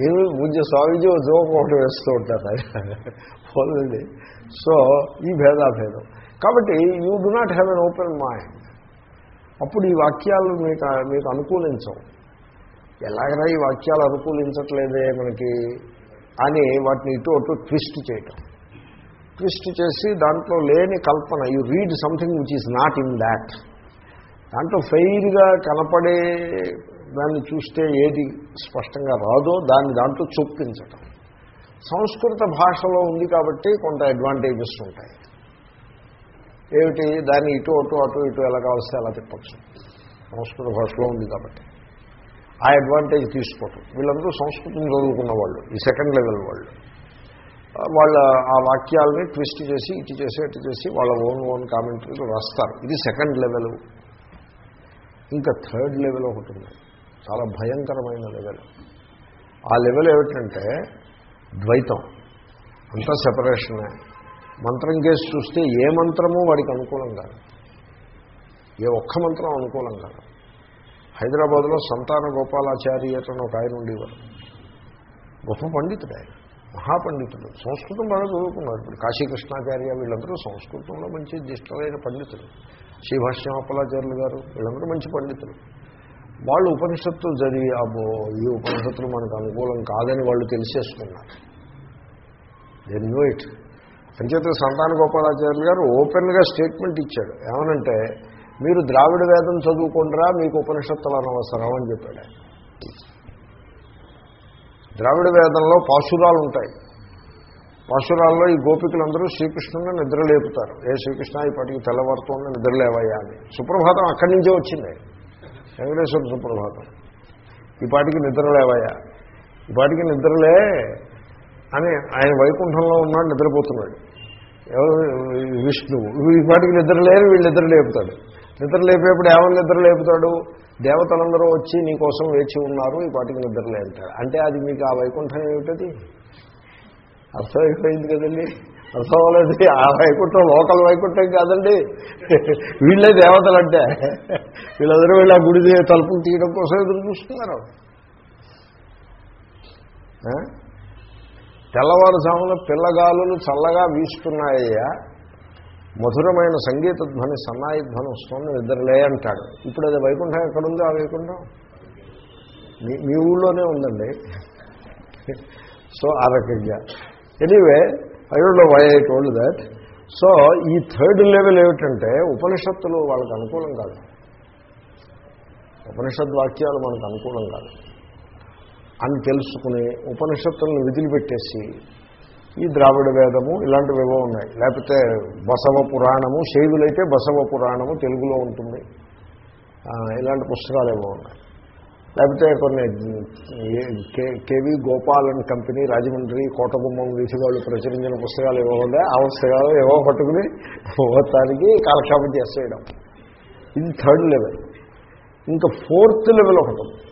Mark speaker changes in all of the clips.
Speaker 1: నేను పూజ్య స్వామీజీ ఓ జోక్ ఒకటి వేస్తూ ఉంటారు. పోలండి సో ఈ భేదాభేదం. కాబట్టి you do not have an open mind అప్పుడు ఈ వాక్యాలు మీకు మీకు అనుకూలించవు. ఎలాగైనా ఈ వాక్యాలు అనుకూలించట్లేదే మనకి అని వాటిని ఇటు అటు ట్విస్ట్ చేయటం. ట్విస్ట్ చేసి దాంట్లో లేని కల్పన you read something which is not in that దాంట్లో ఫెయిర్గా కనపడే దాన్ని చూస్తే ఏది స్పష్టంగా రాదో దాన్ని దాంట్లో చొప్పించటం. సంస్కృత భాషలో ఉంది కాబట్టి కొంత అడ్వాంటేజెస్ ఉంటాయి. ఏమిటి? దాన్ని ఇటు అటు అటు ఇటు ఎలా కావస్తే అలా తిప్పచ్చు. సంస్కృత భాషలో ఉంది కాబట్టి. ఆ అడ్వాంటేజ్ తీసుకోవటం. వీళ్ళందరూ సంస్కృతం చదువుకున్న వాళ్ళు ఈ సెకండ్ లెవెల్ వాళ్ళు. వాళ్ళ ఆ వాక్యాలని ట్విస్ట్ చేసి ఇటు చేసి అటు చేసి వాళ్ళ ఓన్ ఓన్ కామెంటరీలు రాస్తారు. ఇది సెకండ్ లెవెల్ ఇంకా థర్డ్ లెవెల్ ఒకటి ఉంది. చాలా భయంకరమైన లెవెల్ ఆ లెవెల్ ఏమిటంటే ద్వైతం. అంతా సెపరేషనే మంత్రం కేసు చూస్తే ఏ మంత్రము వాడికి అనుకూలం కాదు. ఏ ఒక్క మంత్రం అనుకూలం కాదు. హైదరాబాద్లో సంతాన గోపాలాచార్యత అని ఒక ఆయన ఉండేవారు. గొప్ప పండితుడు ఆయన. మహాపండితుడు. సంస్కృతం బాగా చదువుకున్నారు. ఇప్పుడు కాశీకృష్ణాచార్య వీళ్ళందరూ సంస్కృతంలో మంచి దిష్టమైన పండితులు. శ్రీభాష్యమాపలాచార్యులు గారు వీళ్ళందరూ మంచి పండితులు. వాళ్ళు ఉపనిషత్తులు చదివి అబ్బో ఈ ఉపనిషత్తులు మనకు అనుకూలం కాదని వాళ్ళు తెలిసేసుకున్నారు. దే న్యూ ఇట్ అంచేత సంతాన గోపాలాచార్యులు గారు ఓపెన్గా స్టేట్మెంట్ ఇచ్చాడు. ఏమనంటే మీరు ద్రావిడ వేదం చదువుకుంటారా మీకు ఉపనిషత్తులు అనవసరం అని చెప్పాడు ద్రావిడ వేదంలో పాశురాలు ఉంటాయి. పాశురాల్లో ఈ గోపికులందరూ శ్రీకృష్ణుని నిద్రలేపుతారు. ఏ శ్రీకృష్ణ ఇప్పటికి తెల్లవారుతోనే నిద్రలేవయ్యా అని. సుప్రభాతం అక్కడి నుంచే వచ్చింది. వెంకటేశ్వర సుప్రభాతం. ఈ పాటికి నిద్రలేవయ్యా ఈ పాటికి నిద్రలే అని ఆయన వైకుంఠంలో ఉన్నాడు నిద్రపోతున్నాడు. ఎవరు? విష్ణువు. ఈ పాటికి నిద్రలేని వీళ్ళు నిద్ర లేపుతాడు. నిద్ర లేపేప్పుడు ఏమని నిద్ర లేపుతాడు? దేవతలందరూ వచ్చి నీ కోసం వేచి ఉన్నారు ఈ పాటికి నిద్రలే అంటాడు అంటే అది మీకు ఆ వైకుంఠం ఏమిటది? అర్థమైపోయింది కదండి? అర్థం అవ్వలేదు ఆ వైకుంఠం లోకల్ వైకుంఠం కాదండి. వీళ్ళే దేవతలంటే. వీళ్ళందరూ వీళ్ళ గుడి తలుపులు తీయడం కోసం ఎదురు చూస్తున్నారు. తెల్లవారుజామున పిల్లగాలులు చల్లగా వీస్తున్నాయ్యా. మధురమైన సంగీత ధ్వని సన్నాయి ధ్వని వస్తుంది నిద్రలే అంటాడు. ఇప్పుడు అది వైకుంఠం ఎక్కడుందో ఆ వైకుంఠం? మీ మీ ఊళ్ళోనే ఉందండి. సో ఆ రకంగా. Anyway I don't know why I told that so ఈ థర్డ్ లెవెల్ ఏమిటంటే ఉపనిషత్తులు వాళ్ళకి అనుకూలం కాదు. ఉపనిషత్ వాక్యాలు మనకు అనుకూలం కాదు. అని తెలుసుకుని ఉపనిషత్తులను విదిలిపెట్టేసి ఈ ద్రావిడ వేదము ఇలాంటివేవో ఉన్నాయి. లేకపోతే బసవ పురాణము శైవులైతే బసవ పురాణము తెలుగులో ఉంటుంది. ఇలాంటి పుస్తకాలు ఏవో ఉన్నాయి. లేకపోతే కొన్ని ఏ- కే- K V Gopal and company Rajahmundry Kotagummam VC వాళ్ళు ప్రచురించిన పుస్తకాలు ఇవ్వకుండా ఆ పుస్తకాలు ఏవో పట్టుకుని మొత్తానికి కాలక్షేపం చేసేయడం. ఇది థర్డ్ లెవెల్ ఇంకా ఫోర్త్ లెవెల్ ఒకటి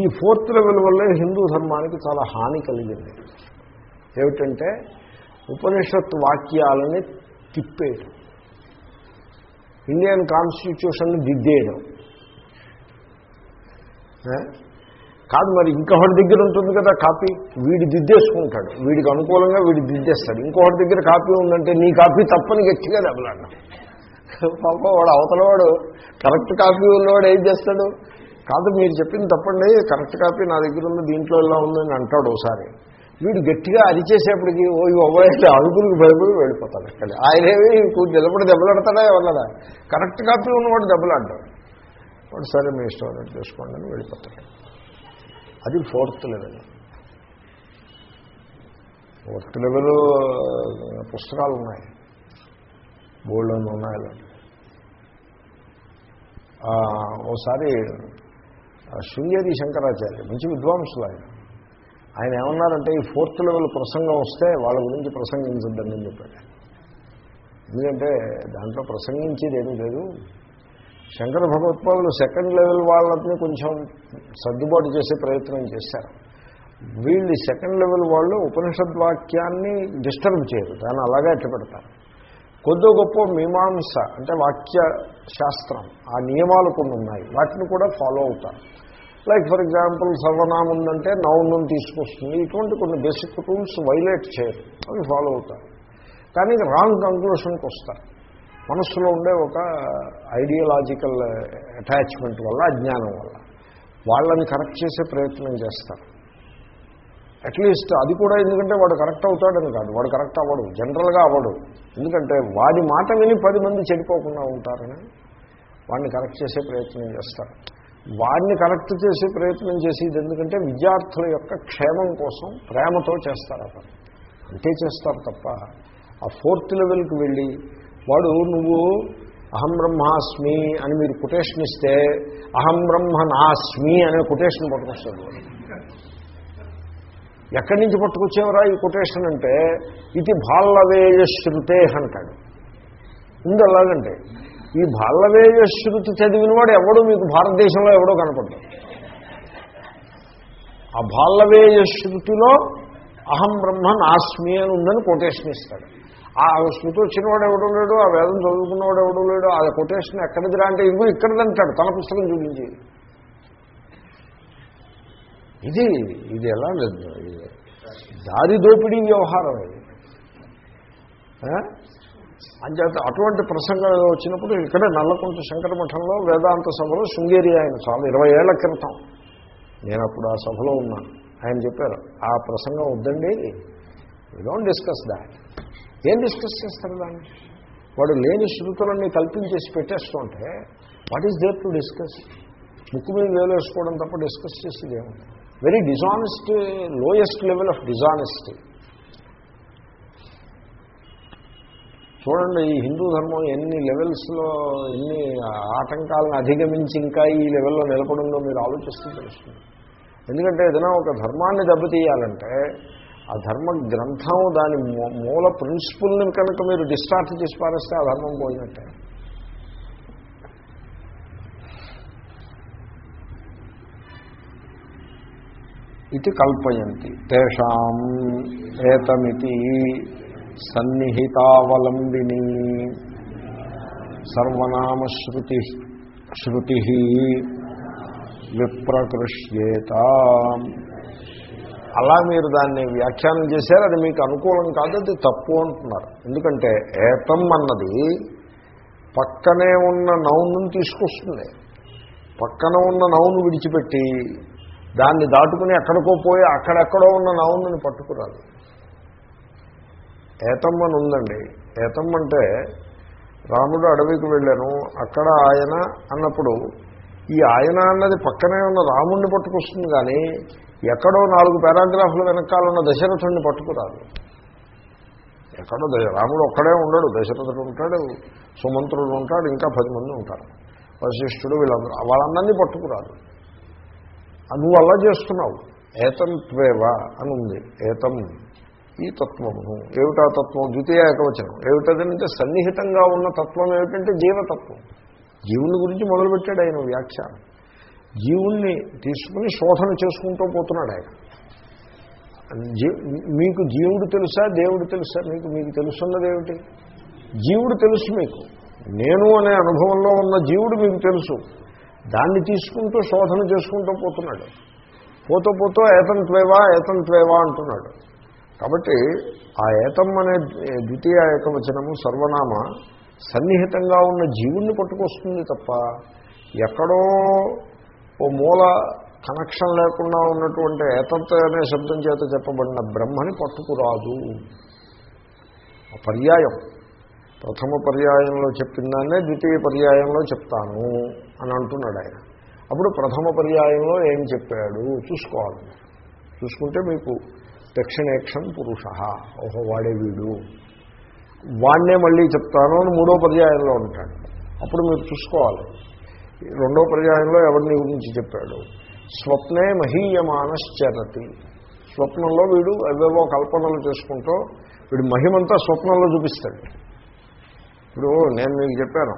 Speaker 1: ఈ ఫోర్త్ లెవెల్ వల్లే హిందూ ధర్మానికి చాలా హాని కలిగింది. ఏమిటంటే ఉపనిషత్ వాక్యాలని తిప్పేయడం. ఇండియన్ కాన్స్టిట్యూషన్ని దిద్దేయడం. కాదు మరి ఇంకొకటి దగ్గర ఉంటుంది కదా కాపీ. వీడి దిద్దేసుకుంటాడు. వీడికి అనుకూలంగా వీడి దిద్దేస్తాడు. ఇంకొకటి దగ్గర కాపీ ఉందంటే నీ కాపీ తప్పని గట్టిగా దెబ్బలాడ పాప వాడు అవతలవాడు కరెక్ట్ కాపీ ఉన్నవాడు ఏం చేస్తాడు? కాదు మీరు చెప్పింది తప్పండి. కరెక్ట్ కాపీ నా దగ్గర ఉంది దీంట్లో ఎలా ఉందని అంటాడు ఒకసారి వీడు గట్టిగా అరిచేసేపటికి ఓ అబ్బాయి అడుగులకు భయపడి వెళ్ళిపోతాడు. అక్కడ ఆయనేమి కూర్చు నిలబడి దెబ్బలాడతాడా ఎవరదా కరెక్ట్ కాపీ ఉన్నవాడు దెబ్బలాడ్డాడు వాడు సరే మీ ఇష్టం అన్నట్టు చేసుకోండి అని వెళ్ళిపోతాడు. అది ఫోర్త్ లెవెల్. ఫోర్త్ లెవెల్ పుస్తకాలు ఉన్నాయి. బోల్డ్ అని ఉన్నాయి అలాంటి ఓసారి శృంగేరి శంకరాచార్య మంచి విద్వాంసులు ఆయన. ఆయన ఏమన్నారంటే ఈ ఫోర్త్ లెవెల్ ప్రసంగం వస్తే వాళ్ళ గురించి ప్రసంగించద్దని చెప్పాడు. ఎందుకంటే దాంట్లో ప్రసంగించేది ఏమీ లేదు. శంకర భగవత్పాదులు సెకండ్ లెవెల్ వాళ్ళని కొంచెం సర్దుబాటు చేసే ప్రయత్నం చేశారు. వీళ్ళు సెకండ్ లెవెల్ వాళ్ళు ఉపనిషద్ వాక్యాన్ని డిస్టర్బ్ చేయరు దాన్ని అలాగే అట్టు పెడతారు కొద్ది గొప్ప మీమాంస అంటే వాక్య శాస్త్రం ఆ నియమాలు కొన్ని ఉన్నాయి వాటిని కూడా ఫాలో అవుతారు. లైక్ ఫర్ ఎగ్జాంపుల్ సర్వనామం ఉందంటే నౌన్ను తీసుకొస్తుంది ఇటువంటి కొన్ని బేసిక్ రూల్స్ వైలేట్ చేయరు అవి ఫాలో అవుతారు. కానీ రాంగ్ కంక్లూషన్కి వస్తారు మనస్సులో ఉండే ఒక ఐడియలాజికల్ అటాచ్మెంట్ వల్ల అజ్ఞానం వల్ల. వాళ్ళని కరెక్ట్ చేసే ప్రయత్నం చేస్తారు. అట్లీస్ట్ అది కూడా ఎందుకంటే వాడు కరెక్ట్ అవుతాడని కాదు. వాడు కరెక్ట్ అవ్వడు. జనరల్గా అవ్వడు. ఎందుకంటే వాడి మాట విని పది మంది చెడిపోకుండా ఉంటారని వాడిని కరెక్ట్ చేసే ప్రయత్నం చేస్తారు. వాడిని కరెక్ట్ చేసే ప్రయత్నం చేసేది ఎందుకంటే విద్యార్థుల యొక్క క్షేమం కోసం ప్రేమతో చేస్తారు అతను. అంతే చేస్తారు తప్ప ఆ ఫోర్త్ లెవెల్కి వెళ్ళి వాడు నువ్వు అహం బ్రహ్మాస్మి అని మీరు కొటేషన్ ఇస్తే అహం బ్రహ్మ నాస్మి అనే కొటేషన్ పట్టుకొస్తాడు. ఎక్కడి నుంచి పట్టుకొచ్చేవరా ఈ కొటేషన్ అంటే ఇది భాల్లవేయ శృతే అంటాడు. ఉంది అలాగంటే ఈ భాల్లవేయ శృతి చదివిన వాడు ఎవడో? మీకు భారతదేశంలో ఎవడో కనపడ్డాడు ఆ భాల్లవేయ శృతిలో అహం బ్రహ్మ నాస్మి అని ఉందని కొటేషన్ ఇస్తాడు. ఆ శృతి వచ్చినవాడు ఎవడో లేడు ఆ వేదం చదువుకున్నవాడు ఎవడో లేడు ఆ కొటేషన్ ఎక్కడిదిరా అంటే ఇదిగో ఇక్కడిదంటాడు తన పుస్తకం చూపించి. ఇది ఇది ఎలా లేదు? ఇది దారి దోపిడీ వ్యవహారం ఇది. అంచేత అటువంటి ప్రసంగం వచ్చినప్పుడు ఇక్కడ నల్లకుంట శంకర మఠంలో వేదాంత సభలో శృంగేరి ఆయన చాలా ఇరవై ఏళ్ళ క్రితం. నేను అప్పుడు ఆ సభలో ఉన్నాను. ఆయన చెప్పారు ఆ ప్రసంగం వద్దండి. యూ డోంట్ డిస్కస్ దాట్ ఏం డిస్కస్ చేస్తారు దాన్ని? వాడు లేని శృతులన్నీ కల్పించేసి పెట్టేస్తుంటే what is there to discuss ముక్కు మీద వేలేసుకోవడం తప్ప డిస్కస్ చేసేది ఏముంది? Very dishonest lowest level of dishonesty చూడండి ఈ హిందూ ధర్మం ఎన్ని లెవెల్స్లో ఎన్ని ఆటంకాలను అధిగమించి ఇంకా ఈ లెవెల్లో నిలబడిందో మీరు ఆలోచిస్తూ తెలుస్తుంది. ఎందుకంటే ఏదైనా ఒక ధర్మాన్ని దెబ్బతీయాలంటే ఆ ధర్మ గ్రంథం దాని మూల ప్రిన్సిపుల్ని కనుక మీరు డిస్టార్ట్ చేసి పారేస్తే ఆ ధర్మం పోయినట్టే. ఇది కల్పయంతి. తేషాం ఏతమితి సన్నిహితావలంబిని. సర్వనామశ్రుతి శృతి విప్రకృష్యేత. అలా మీరు దాన్ని వ్యాఖ్యానం చేశారు అది మీకు అనుకూలం కాదు అది తప్పు అంటున్నారు. ఎందుకంటే ఏతం అన్నది పక్కనే ఉన్న నౌను తీసుకొస్తుంది. పక్కన ఉన్న నౌను విడిచిపెట్టి దాన్ని దాటుకుని ఎక్కడికో పోయి అక్కడెక్కడో ఉన్న నౌనుని పట్టుకురాదు. ఏతమ్మని అని ఉందండి. ఏతం అంటే రాముడు అడవికి వెళ్ళాను అక్కడ ఆయన అన్నప్పుడు ఈ ఆయన అన్నది పక్కనే ఉన్న రాముడిని పట్టుకొస్తుంది కానీ ఎక్కడో నాలుగు పారాగ్రాఫ్లు వెనకాల ఉన్న దశరథుడిని పట్టుకురాదు. ఎక్కడో రాముడు ఒక్కడే ఉండడు దశరథుడు ఉంటాడు సుమంత్రుడు ఉంటాడు ఇంకా పది మంది ఉంటారు. వశిష్ఠుడు వీళ్ళందరూ వాళ్ళందరినీ పట్టుకురాదు. నువ్వు అలా చేస్తున్నావు. ఏతం త్వేవ అని ఉంది. ఏతం ఈ తత్వమును. ఏమిటా తత్వం? ద్వితీయ ఏకవచనం. ఏమిటదంటే సన్నిహితంగా ఉన్న తత్వం ఏమిటంటే జీవతత్వం. జీవుని గురించి మొదలుపెట్టాడు ఆయన వ్యాఖ్యానం. జీవుణ్ణి తీసుకుని శోధన చేసుకుంటూ పోతున్నాడు ఆయన. మీకు జీవుడు తెలుసా దేవుడు తెలుసా? మీకు మీకు తెలుసున్నది ఏమిటి? జీవుడు తెలుసు మీకు. నేను అనే అనుభవంలో ఉన్న జీవుడు మీకు తెలుసు. దాన్ని తీసుకుంటూ శోధన చేసుకుంటూ పోతున్నాడు. పోతూ పోతూ ఏతం త్వేవా ఏతం త్వేవా అంటున్నాడు. కాబట్టి ఆ ఏతం అనే ద్వితీయ ఏకవచనము సర్వనామ సన్నిహితంగా ఉన్న జీవుణ్ణి పట్టుకొస్తుంది తప్ప ఎక్కడో ఓ మూల కనెక్షన్ లేకుండా ఉన్నటువంటి ఏతత్వ అనే శబ్దం చేత చెప్పబడిన బ్రహ్మని పట్టుకురాదు. ఆ పర్యాయం. ప్రథమ పర్యాయంలో చెప్పిన దాన్నే ద్వితీయ పర్యాయంలో చెప్తాను అని అంటున్నాడు ఆయన. అప్పుడు ప్రథమ పర్యాయంలో ఏం చెప్పాడు? చూసుకోవాలి. చూసుకుంటే మీకు దక్షిణేక్షం పురుష. ఓహో వాడే వీడు. వాణ్ణే మళ్ళీ చెప్తాను అని మూడో పర్యాయంలో ఉంటాడు అప్పుడు మీరు చూసుకోవాలి. రెండో పర్యాయంలో ఎవరిని గురించి చెప్పాడు? స్వప్నే మహీయమానశ్చరతి. స్వప్నంలో వీడు అవేవో కల్పనలు చేసుకుంటూ వీడు మహిమంతా స్వప్నంలో చూపిస్తాడు. ఇప్పుడు నేను మీకు చెప్పాను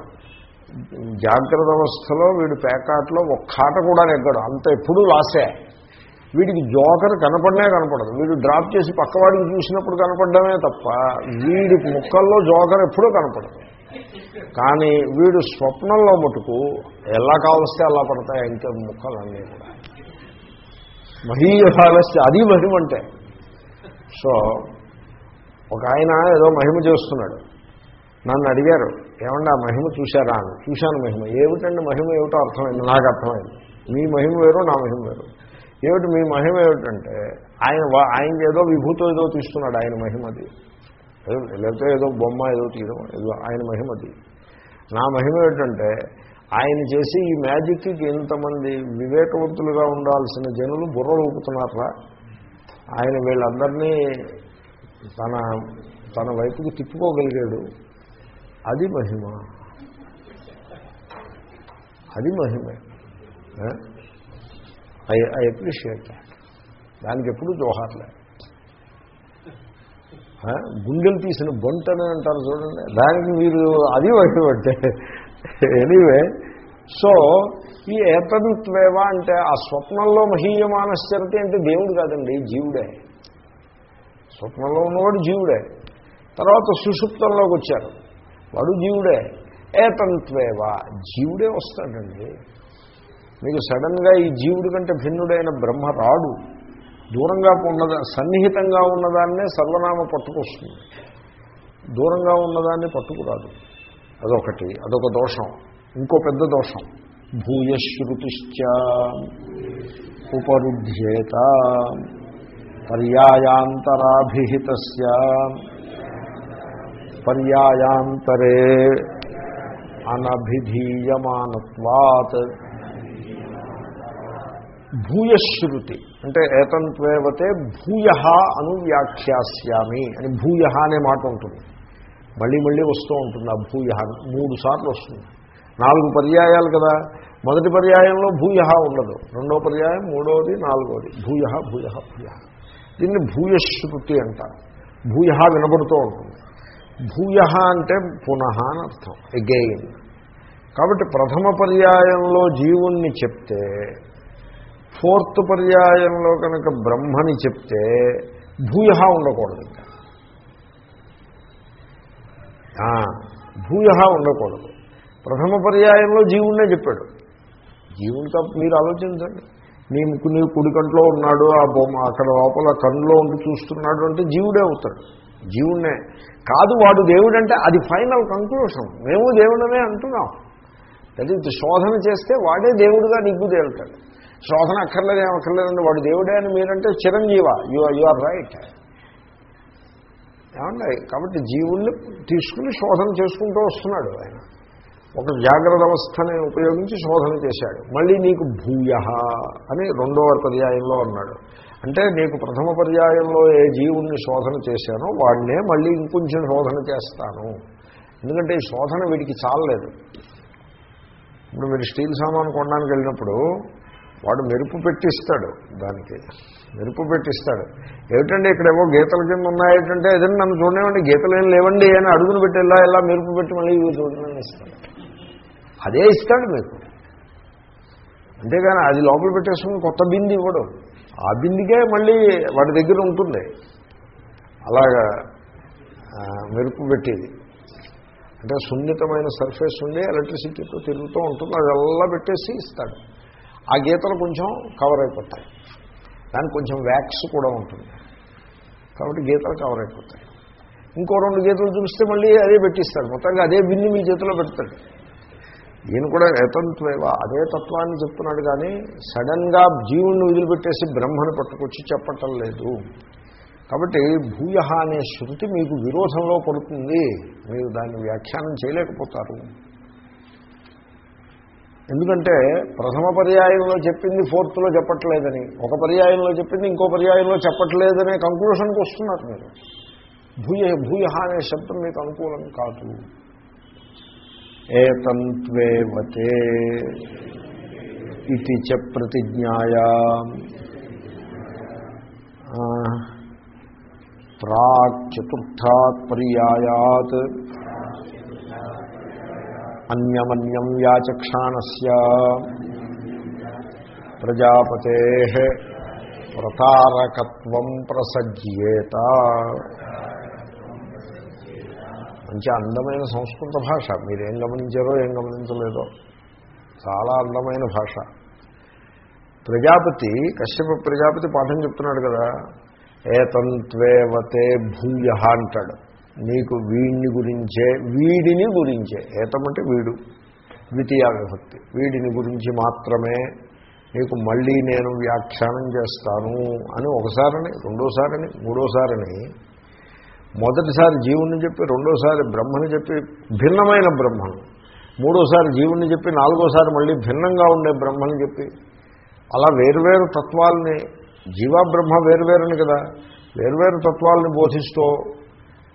Speaker 1: జాగ్రత్త అవస్థలో వీడు పేకాట్లో ఒక్కాట కూడా నెగ్గడు అంత ఎప్పుడూ లాసే వీడికి జోకర్ కనపడనే కనపడదు. వీడు డ్రాప్ చేసి పక్కవాడికి చూసినప్పుడు కనపడమే తప్ప వీడి ముక్కల్లో జోకర్ ఎప్పుడూ కనపడదు. కానీ వీడు స్వప్నంలో మటుకు ఎలా కావలిస్తే అలా పడతాయి ఇంకా ముక్కలన్నీ కూడా. మహీయమానస్య అది మహిమ అంటే. సో ఒక ఆయన ఏదో మహిమ చేస్తున్నాడు. నన్ను అడిగారు ఏమన్నా మహిమ చూశారా? అని. చూశాను మహిమ. ఏమిటండి మహిమ? ఏమిటో అర్థమైంది. నాకు అర్థమైంది. మీ మహిమ వేరు నా మహిమ వేరు. ఏమిటి మీ మహిమ ఏమిటంటే ఆయన ఆయన ఏదో విభూతో ఏదో తీస్తున్నాడు ఆయన మహిమది. లేకపోతే ఏదో బొమ్మ ఏదో తీయడం ఏదో ఆయన మహిమది. నా మహిమ ఏంటంటే ఆయన చేసి ఈ మ్యాజిక్కి ఇంతమంది వివేకవంతులుగా ఉండాల్సిన జనులు బుర్రలు ఊపుతున్నారా ఆయన వీళ్ళందరినీ తన తన వైపుకి తిప్పుకోగలిగాడు. అది మహిమ. అది మహిమే. ఐ ఐ అప్రిషియేట్ దానికి ఎప్పుడు జోహార్లే. గుండెలు తీసిన బొంటని అంటారు చూడండి. దానికి మీరు అది అంటే ఎనీవే సో ఈ ఏతన్త్వేవ అంటే ఆ స్వప్నంలో మహీయమానశ్చరతి అంటే దేవుడు కాదండి జీవుడే. స్వప్నంలో ఉన్నవాడు జీవుడే. తర్వాత సుషుప్తంలోకి వచ్చారు. వాడు జీవుడే. ఏతంత్వేవ జీవుడే వస్తాడండి. మీకు సడన్గా ఈ జీవుడి కంటే భిన్నుడైన బ్రహ్మ రాడు. దూరంగా ఉన్నదా సన్నిహితంగా ఉన్నదాన్నే సర్వనామ పట్టుకొస్తుంది. దూరంగా ఉన్నదాన్ని పట్టుకురాదు. అదొకటి అదొక దోషం. ఇంకో పెద్ద దోషం. భూయశ్రుతిశ్చ ఉపరుధ్యేత పర్యాయాంతరాభిహిత పర్యాయాంతరే అనభిధీయమానత్వాత్. భూయశ్రుతి. అంటే ఏతంత్వేవతే భూయ అను వ్యాఖ్యాస్యామి అని భూయ అనే మాట ఉంటుంది. మళ్ళీ మళ్ళీ వస్తూ ఉంటుంది ఆ భూయ మూడు సార్లు వస్తుంది. నాలుగు పర్యాయాలు కదా. మొదటి పర్యాయంలో భూయ ఉండదు. రెండో పర్యాయం మూడవది నాలుగవది భూయ భూయ భూయ. దీన్ని భూయశ్రుతి అంటారు. భూయ వినబడుతూ ఉంటుంది. భూయ అంటే పునః అని అర్థం. ఎగెయిన్ కాబట్టి ప్రథమ పర్యాయంలో జీవుణ్ణి చెప్తే ఫోర్త్ పర్యాయంలో కనుక బ్రహ్మని చెప్తే భూయ ఉండకూడదు. ఇంకా భూయ ఉండకూడదు. ప్రథమ పర్యాయంలో జీవుణ్ణే చెప్పాడు. జీవునితో మీరు ఆలోచించండి. నీ ముక్కు నీ కుడి కంట్లో ఉన్నాడు ఆ బొమ్మ అక్కడ లోపల కన్నులో ఉండి చూస్తున్నాడు అంటే జీవుడే అవుతాడు. జీవుణ్ణే. కాదు వాడు దేవుడంటే అది ఫైనల్ కంక్లూషన్. మేము దేవుడనే అంటున్నాం. అది శోధన చేస్తే వాడే దేవుడుగా నిగ్గు తేలుతాడు. శోధన అక్కర్లేదు ఏమక్కర్లేదండి. వాడు దేవుడే అని మీరంటే Chiranjeeva. You you are right ఏమండి? కాబట్టి జీవుల్ని తీసుకుని శోధన చేసుకుంటూ వస్తున్నాడు ఆయన. ఒక జాగ్రత్త అవస్థని ఉపయోగించి శోధన చేశాడు. మళ్ళీ నీకు భూయ అని రెండవ పర్యాయంలో అన్నాడు. అంటే నీకు ప్రథమ పర్యాయంలో ఏ జీవుణ్ణి శోధన చేశానో వాడినే మళ్ళీ ఇంకొంచెం శోధన చేస్తాను. ఎందుకంటే ఈ శోధన వీడికి చాలలేదు. ఇప్పుడు మీరు స్టీల్ సామాన్ కొనడానికి వెళ్ళినప్పుడు వాడు మెరుపు పెట్టిస్తాడు దానికి. మెరుపు పెట్టిస్తాడు. ఏమిటండి ఇక్కడేవో గీతల కింద ఉన్నాయేటంటే ఏదైనా నన్ను చూడనివ్వండి గీతలు ఏం లేవండి అని అడుగును పెట్టి ఇలా ఇలా మెరుపు పెట్టి మళ్ళీ ఇవి చూడమని ఇస్తాడు. అదే ఇస్తాడు మీకు. అంతేగాని అది లోపల పెట్టేసుకుని కొత్త బింది ఇవ్వడు. ఆ బిందికే మళ్ళీ వాడి దగ్గర ఉంటుంది. అలాగా మెరుపు పెట్టేది. అంటే సున్నితమైన సర్ఫేస్ ఉండి ఎలక్ట్రిసిటీతో తిరుగుతూ ఉంటుంది అది అలా పెట్టేసి ఇస్తాడు. ఆ గీతలు కొంచెం కవర్ అయిపోతాయి. దానికి కొంచెం వ్యాక్స్ కూడా ఉంటుంది. కాబట్టి గీతలు కవర్ అయిపోతాయి. ఇంకో రెండు గీతలు చూపిస్తే మళ్ళీ అదే పెట్టిస్తాడు మొత్తంగా అదే బిన్ని మీ చేతిలో పెడతాడు. ఈయన కూడా ఏతంత్వేవ అదే తత్వాన్ని చెప్తున్నాడు కానీ సడన్గా జీవుణ్ణి వదిలిపెట్టేసి బ్రహ్మను పట్టుకొచ్చి చెప్పటం లేదు. కాబట్టి భూయ అనే శృతి మీకు విరోధంలో పడుతుంది. మీరు దాన్ని వ్యాఖ్యానం చేయలేకపోతారు. ఎందుకంటే ప్రథమ పర్యాయంలో చెప్పింది ఫోర్త్లో చెప్పట్లేదని ఒక పర్యాయంలో చెప్పింది ఇంకో పర్యాయంలో చెప్పట్లేదనే కంక్లూషన్కి వస్తున్నారు మీరు. భూయ భూయ అనే శబ్దం మీకు అనుకూలం కాదు. ఏతంత్వేవతే ఇది చ ప్రతిజ్ఞాయా. ప్రాక్ చతుర్థాత్ పర్యాయాత్ అన్యమన్యం వ్యాచక్షాణస్య. ప్రజాపతే ప్రతారకత్వం ప్రసజ్యేత. మంచి అందమైన సంస్కృత భాష. మీరేం గమనించారో ఏం గమనించలేదో. చాలా అందమైన భాష. ప్రజాపతి కశ్యప ప్రజాపతి పాఠం చెప్తున్నాడు కదా. ఏతంత్వేవతే భూయ అంటాడు. నీకు వీడిని గురించే వీడిని గురించే. ఏతమంటే వీడు. ద్వితీయ విభక్తి. వీడిని గురించి మాత్రమే నీకు మళ్ళీ నేను వ్యాఖ్యానం చేస్తాను అని ఒకసారని రెండోసారని మూడోసారని మొదటిసారి జీవుణ్ణి చెప్పి రెండోసారి బ్రహ్మని చెప్పి భిన్నమైన బ్రహ్మను. మూడోసారి జీవుణ్ణి చెప్పి నాలుగోసారి మళ్ళీ భిన్నంగా ఉండే బ్రహ్మని చెప్పి. అలా వేరువేరు తత్వాలని జీవ బ్రహ్మ వేరువేరని కదా. వేరువేరు తత్వాలని బోధిస్తూ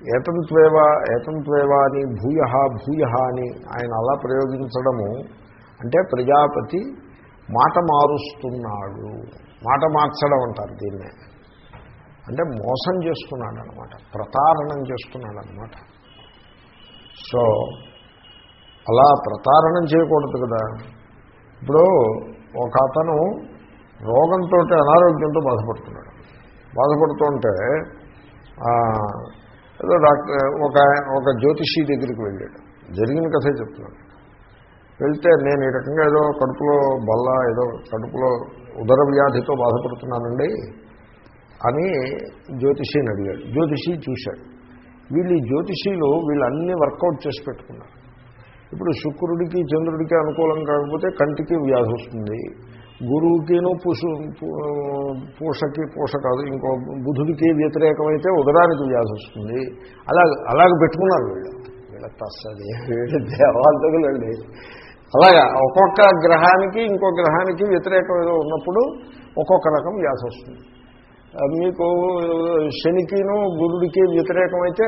Speaker 1: ఏతంత్వేవ ఏతంత్వేవ అని భూయ భూయ అని ఆయన అలా ప్రయోగించడము అంటే ప్రజాపతి మాట మారుస్తున్నాడు. మాట మార్చడం అంటారు దీన్నే. అంటే మోసం చేస్తున్నాడు అనమాట ప్రతారణం చేస్తున్నాడు అనమాట సో అలా ప్రతారణం చేయకూడదు కదా. ఇప్పుడు ఒక అతను రోగంతో అనారోగ్యంతో బాధపడుతున్నాడు. బాధపడుతుంటే ఏదో డాక్టర్ ఒక ఒక జ్యోతిషి దగ్గరికి వెళ్ళాడు. జరిగిన కథే చెప్తున్నాను వెళ్తే నేను ఈ రకంగా ఏదో కడుపులో బల్ల ఏదో కడుపులో ఉదర వ్యాధితో బాధపడుతున్నానండి అని జ్యోతిషిని అడిగాడు. జ్యోతిషి చూశాడు. వీళ్ళు ఈ జ్యోతిషీలు వీళ్ళు అన్ని వర్కౌట్ చేసి పెట్టుకున్నారు. ఇప్పుడు శుక్రుడికి చంద్రుడికి అనుకూలం కాకపోతే కంటికి వ్యాధి వస్తుంది. గురువుకిను పుషు పూషకి పూష కాదు ఇంకో బుధుడికి వ్యతిరేకమైతే ఉదరానికి వ్యాధి వస్తుంది. అలా అలాగ పెట్టుకున్నారు వీళ్ళు. వీళ్ళ తస్సది వీళ్ళు దేవాలతులండి అలాగా ఒక్కొక్క గ్రహానికి ఇంకో గ్రహానికి వ్యతిరేకం ఏదో ఉన్నప్పుడు ఒక్కొక్క రకం వ్యాధి వస్తుంది. మీకు శనికిను గురుడికి వ్యతిరేకమైతే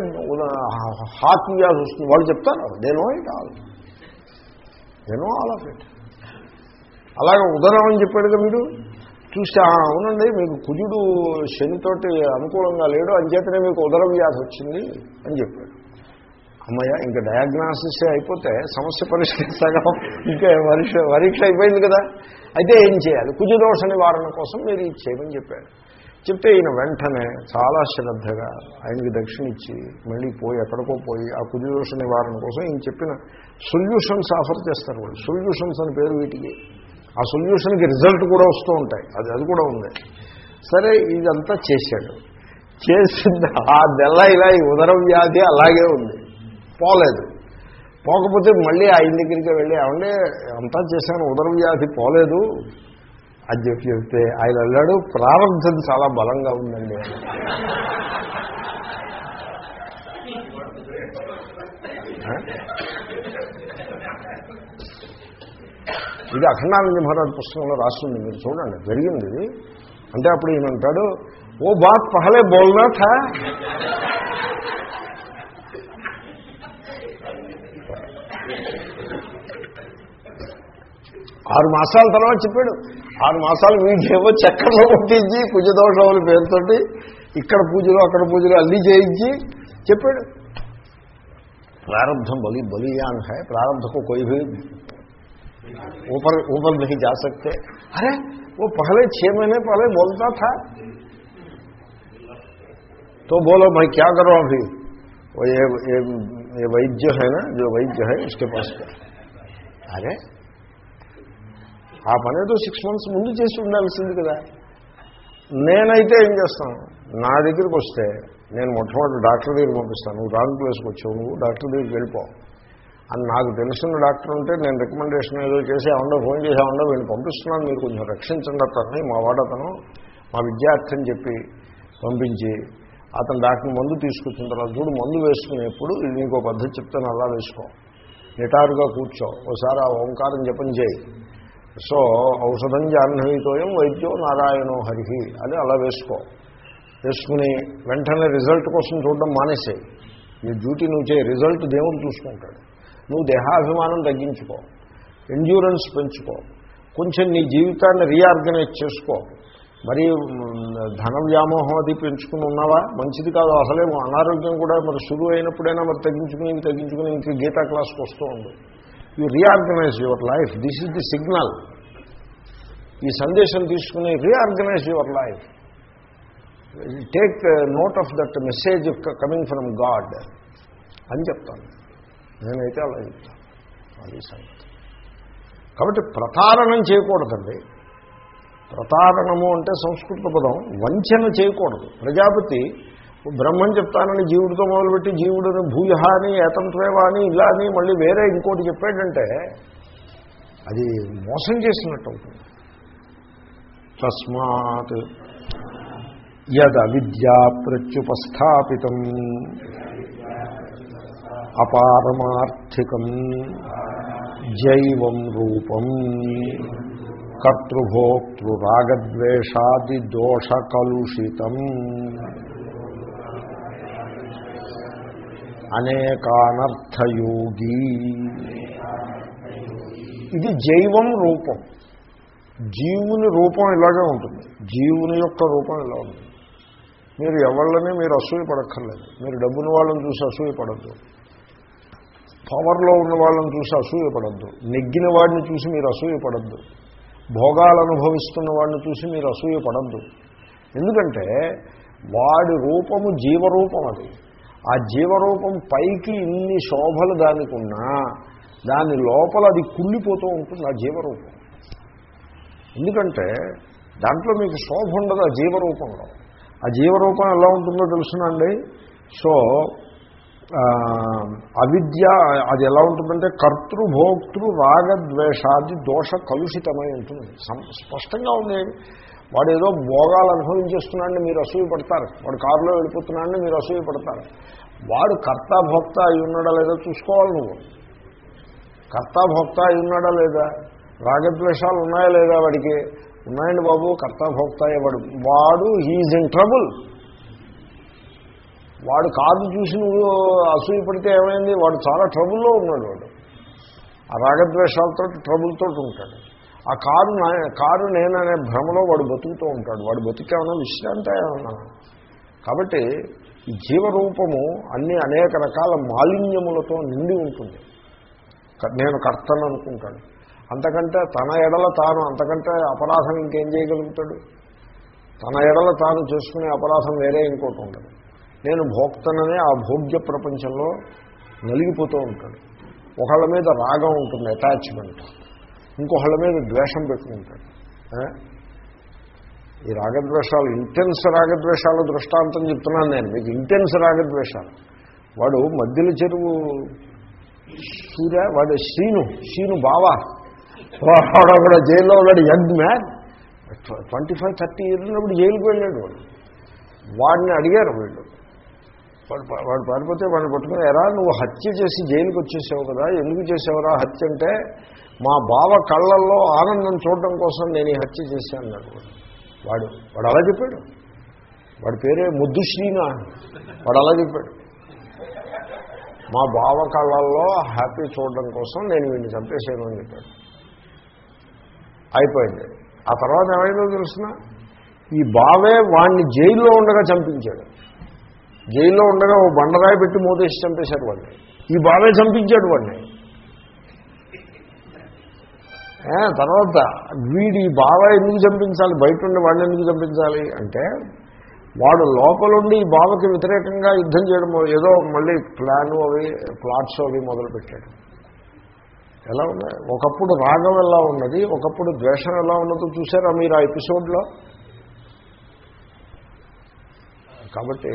Speaker 1: హార్ట్ వ్యాధి వస్తుంది. వాళ్ళు చెప్తారు they know it all they know all of it. అలాగే ఉదరం అని చెప్పాడు కదా మీరు? చూస్తే అవునండి మీకు కుజుడు శనితోటి అనుకూలంగా లేడు అంచేతనే మీకు ఉదర వ్యాధి వచ్చింది అని చెప్పాడు. అమ్మయ్య ఇంకా డయాగ్నాసిస్ అయిపోతే సమస్య పరిష్కరిస్తాగా ఇంకా పరీక్ష పరీక్ష అయిపోయింది కదా. అయితే ఏం చేయాలి? కుజదోష నివారణ కోసం మీరు ఇది చేయమని చెప్పాడు. చెప్తే ఈయన వెంటనే చాలా శ్రద్ధగా ఆయనకి దక్షిణ ఇచ్చి మళ్ళీ పోయి ఎక్కడికో పోయి ఆ కుజదోష నివారణ కోసం ఈయన చెప్పిన సొల్యూషన్స్ ఆఫర్ చేస్తారు వాళ్ళు. సొల్యూషన్స్ అని పేరు వీటికి. ఆ సొల్యూషన్కి రిజల్ట్ కూడా వస్తూ ఉంటాయి. అది అది కూడా ఉంది. సరే ఇదంతా చేశాడు. చేసింది ఆ నెల ఇలా ఈ ఉదరం వ్యాధి అలాగే ఉంది. పోలేదు. పోకపోతే మళ్ళీ ఆయన దగ్గరికి వెళ్ళి ఏమంటే అంతా చేశాను ఉదర వ్యాధి పోలేదు. అని చెప్పి చెప్తే ఆయన వెళ్ళాడు ప్రారంభం చాలా బలంగా ఉందండి? ఇది అఖండానంద మహారాజ్ పుస్తకంలో రాస్తుంది మీరు చూడండి జరిగింది ఇది. అంటే అప్పుడు ఈయనంటాడు ఓ బాత్ పహలే బోల్నా థా ఆరు మాసాల తర్వాత చెప్పాడు ఆరు మాసాలు వీడికేమో పుట్టించి పూజ కుజదోషముల పేరుతోటి ఇక్కడ పూజలు అక్కడ పూజలు అల్లి చేయించి చెప్పాడు. ప్రారంభం బలి బలియాన్ హై ప్రారంభకు కొయి ऊपर ऊपर नहीं जा सकते अरे वो पहले छह महीने पहले बोलता था तो बोलो भाई क्या करो अभी वो ये ये, ये वैद्य है ना जो वैद्य है उसके पास गए। अरे ఆ పని ఏదో సిక్స్ మంత్స్ ముందు చేసి ఉండాల్సింది కదా నేనైతే ఏం చేస్తాను నా దగ్గరికి వస్తే నేను మొట్టమొదటి డాక్టర్ దగ్గరికి పంపిస్తాను నువ్వు రాంగ్ ప్లేస్కి వచ్చావు నువ్వు డాక్టర్ దగ్గరికి వెళ్ళిపో అని నాకు తెలిసిన డాక్టర్ ఉంటే నేను రికమెండేషన్ ఏదో చేసి ఏమన్నా ఫోన్ చేసి ఏమన్నా వీళ్ళు పంపిస్తున్నాను మీరు కొంచెం రక్షించండి అతన్ని మా వాడు అతను మా విద్యార్థి అని చెప్పి పంపించి అతను డాక్టర్ మందు తీసుకొచ్చిన తర్వాత చూడు మందు వేసుకునేప్పుడు ఇది నీకు పద్ధతి చెప్తాను అలా వేసుకో. నిటారుగా కూర్చో. ఒకసారి ఆ ఓంకారం జపం చేయి. సో ఔషధం జాహ్నవీతోయం వైద్యో నారాయణో హరిహి అని అలా వేసుకో. వేసుకుని వెంటనే రిజల్ట్ కోసం చూడడం మానేసేయి. ఈ డ్యూటీ నువ్వు చేయి. రిజల్ట్ దేవుడు చూసుకుంటాడు. నువ్వు దేహాభిమానం తగ్గించుకో. ఎండ్యూరెన్స్ పెంచుకో. కొంచెం నీ జీవితాన్ని రీఆర్గనైజ్ చేసుకో. మరి ధన వ్యామోహం అది పెంచుకుని ఉన్నావా? మంచిది కాదు. అసలే అనారోగ్యం కూడా మరి సులువు అయినప్పుడైనా మరి తగ్గించుకుని తగ్గించుకుని ఇంక గీతా క్లాస్కి వస్తూ ఉంది. You reorganize your life this is the signal ఈ సందేశం తీసుకుని reorganize your life take note of that message coming from God అని చెప్తాను. నేనైతే అలా చెప్తాను అది సంగతి. కాబట్టి ప్రతారణం చేయకూడదండి. ప్రతారణము అంటే సంస్కృత పదం. వంచన చేయకూడదు. ప్రజాపతి బ్రహ్మం చెప్తానని జీవుడితో మొదలుపెట్టి జీవుడిని భూయహాని అని ఏతంత్రేవా అని ఇలా అని మళ్ళీ వేరే ఇంకోటి చెప్పాడంటే అది మోసం చేసినట్టు అవుతుంది. తస్మాత్ యద అవిద్యా ప్రత్యుపస్థాపితం. అపారమార్థికం జైవం రూపం కర్తృభోక్తృరాగద్వేషాదిదోషకలుషితం. దోష కలుషితం అనేకానర్థయోగి. ఇది జైవం రూపం. జీవుని రూపం ఇలాగే ఉంటుంది. జీవుని యొక్క రూపం ఇలా ఉంటుంది. మీరు ఎవళ్ళని మీరు అసూయ పడక్కర్లేదు మీరు డబ్బుని వాళ్ళని చూసి అసూయపడద్దు. పవర్లో ఉన్న వాళ్ళని చూసి అసూయపడద్దు. నెగ్గిన వాడిని చూసి మీరు అసూయపడద్దు. భోగాలు అనుభవిస్తున్న వాడిని చూసి మీరు అసూయపడద్దు. ఎందుకంటే వాడి రూపము జీవరూపం అది. ఆ జీవరూపం పైకి ఇన్ని శోభలు దానికి ఉన్నా దాని లోపల అది కుళ్ళిపోతూ ఉంటుంది ఆ జీవరూపం. ఎందుకంటే దాంట్లో మీకు శోభ ఉండదు ఆ జీవరూపంలో. ఆ జీవరూపం ఎలా ఉంటుందో తెలుసునండి? సో అవిద్య అది ఎలా ఉంటుందంటే కర్తృభోక్తృ రాగద్వేషాది దోష కలుషితమై ఉంటుంది. స్పష్టంగా ఉంది. వాడు ఏదో భోగాలు అనుభవించేస్తున్నాడని మీరు అసూయ పడతారు వాడు కారులో వెళ్ళిపోతున్నాడని మీరు అసూయ పడతారు వాడు కర్తాభోక్త అయి ఉన్నాడా లేదా చూసుకోవాలి నువ్వు. కర్తాభోక్త అయి ఉన్నాడా లేదా? రాగద్వేషాలు ఉన్నాయా లేదా వాడికి? ఉన్నాయండి బాబు కర్తాభోక్త వాడు వాడు హీఈ్ ఇన్ ట్రబుల్. వాడు కాదు చూసి నువ్వు అసూయపడితే ఏమైంది? వాడు చాలా ట్రబుల్లో ఉన్నాడు వాడు. ఆ రాగద్వేషాలతో ట్రబుల్తో ఉంటాడు. ఆ కారు కారు నేననే భ్రమలో వాడు బతుకుతూ ఉంటాడు. వాడు బతికేమన్నా విశ్రాంతి ఏమన్నా? కాబట్టి ఈ జీవరూపము అన్ని అనేక రకాల మాలిన్యములతో నిండి ఉంటుంది. నేను కర్తను అనుకుంటాడు. అంతకంటే తన ఎడల తాను అంతకంటే అపరాధం ఇంకేం చేయగలుగుతాడు? తన ఎడల తాను చేసుకునే అపరాధం వేరే ఇంకోటి ఉండదు. నేను భోక్తననే ఆ భోగ్య ప్రపంచంలో నలిగిపోతూ ఉంటాడు ఒకళ్ళ మీద రాగం ఉంటుంది అటాచ్మెంట్ ఇంకొకళ్ళ మీద ద్వేషం పెట్టుకుంటాడు ఈ రాగద్వేషాలు ఇంటెన్స్ రాగద్వేషాలు దృష్టాంతం చెప్తున్నాను నేను. మీకు ఇంటెన్స్ రాగద్వేషాలు. వాడు మధ్యల చెరువు సూర్య వాడు శ్రీను శ్రీను బావా. వాడు కూడా జైల్లో ఉన్నాడు young man. Twenty five thirty years ఉన్నప్పుడు జైలుకి వెళ్ళాడు వాడు. వాడిని అడిగారు వీళ్ళు. వాడు వాడు పారిపోతే వాడిని పట్టుకుని ఎరా నువ్వు హత్య చేసి జైలుకి వచ్చేసావు కదా ఎందుకు చేసావురా హత్య అంటే మా బావ కళ్ళల్లో ఆనందం చూడడం కోసం నేను ఈ హత్య చేశాను నాకు వాడు వాడు అలా చెప్పాడు. వాడి పేరే ముద్దు శ్రీనా. వాడు అలా చెప్పాడు. మా బావ కళ్ళల్లో హ్యాపీ చూడడం కోసం నేను వీడిని చంపేసాను అని చెప్పాడు. అయిపోయింది. ఆ తర్వాత ఏమైందో తెలుసిన? ఈ బావే వాడిని జైల్లో ఉండగా చంపించాడు. జైల్లో ఉండగా ఓ బండరాయి పెట్టి మోదేసి చంపేశారు వాడిని. ఈ బావే చంపించాడు వాడిని. తర్వాత వీడి బావ ఎందుకు చంపించాలి? బయట ఉండి వాడిని ఎందుకు చంపించాలి? అంటే వాడు లోపలుండి ఈ బావకి వ్యతిరేకంగా యుద్ధం చేయడం ఏదో మళ్ళీ ప్లాన్ అవి ప్లాట్స్ అవి మొదలుపెట్టాడు ఎలా ఉన్నాయి ఒకప్పుడు రాగం ఎలా ఉన్నది? ఒకప్పుడు ద్వేషం ఎలా ఉన్నదో చూసారా మీరు ఆ ఎపిసోడ్లో? కాబట్టి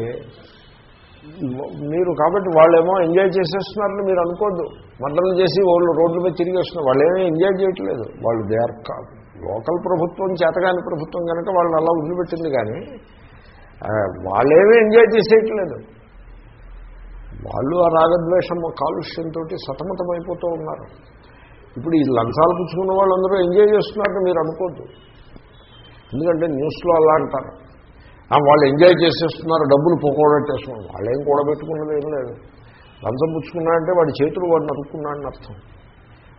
Speaker 1: మీరు కాబట్టి వాళ్ళేమో ఎంజాయ్ చేసేస్తున్నారని మీరు అనుకోద్దు. మంటలు చేసి వాళ్ళు రోడ్ల మీద తిరిగి వస్తున్నారు. వాళ్ళు ఏమీ ఎంజాయ్ చేయట్లేదు. వాళ్ళు దే ఆర్ లోకల్ ప్రభుత్వం చేతగాని ప్రభుత్వం కనుక వాళ్ళని అలా వదిలిపెట్టింది కానీ వాళ్ళేమీ ఎంజాయ్ చేసేయట్లేదు. వాళ్ళు ఆ రాగద్వేషం కాలుష్యంతో సతమతమైపోతూ ఉన్నారు. ఇప్పుడు ఈ లంచాలు పుచ్చుకున్న వాళ్ళందరూ ఎంజాయ్ చేస్తున్నారని మీరు అనుకోద్దు. ఎందుకంటే న్యూస్లో అలా అంటారు. వాళ్ళు ఎంజాయ్ చేసేస్తున్నారు డబ్బులు పోకూడట్టేస్తున్నారు వాళ్ళేం కూడబెట్టుకున్నది ఏం లేదు. లంచం పుచ్చుకున్నాడంటే వాడి చేతులు వాడు నరుక్కున్నాడని అర్థం.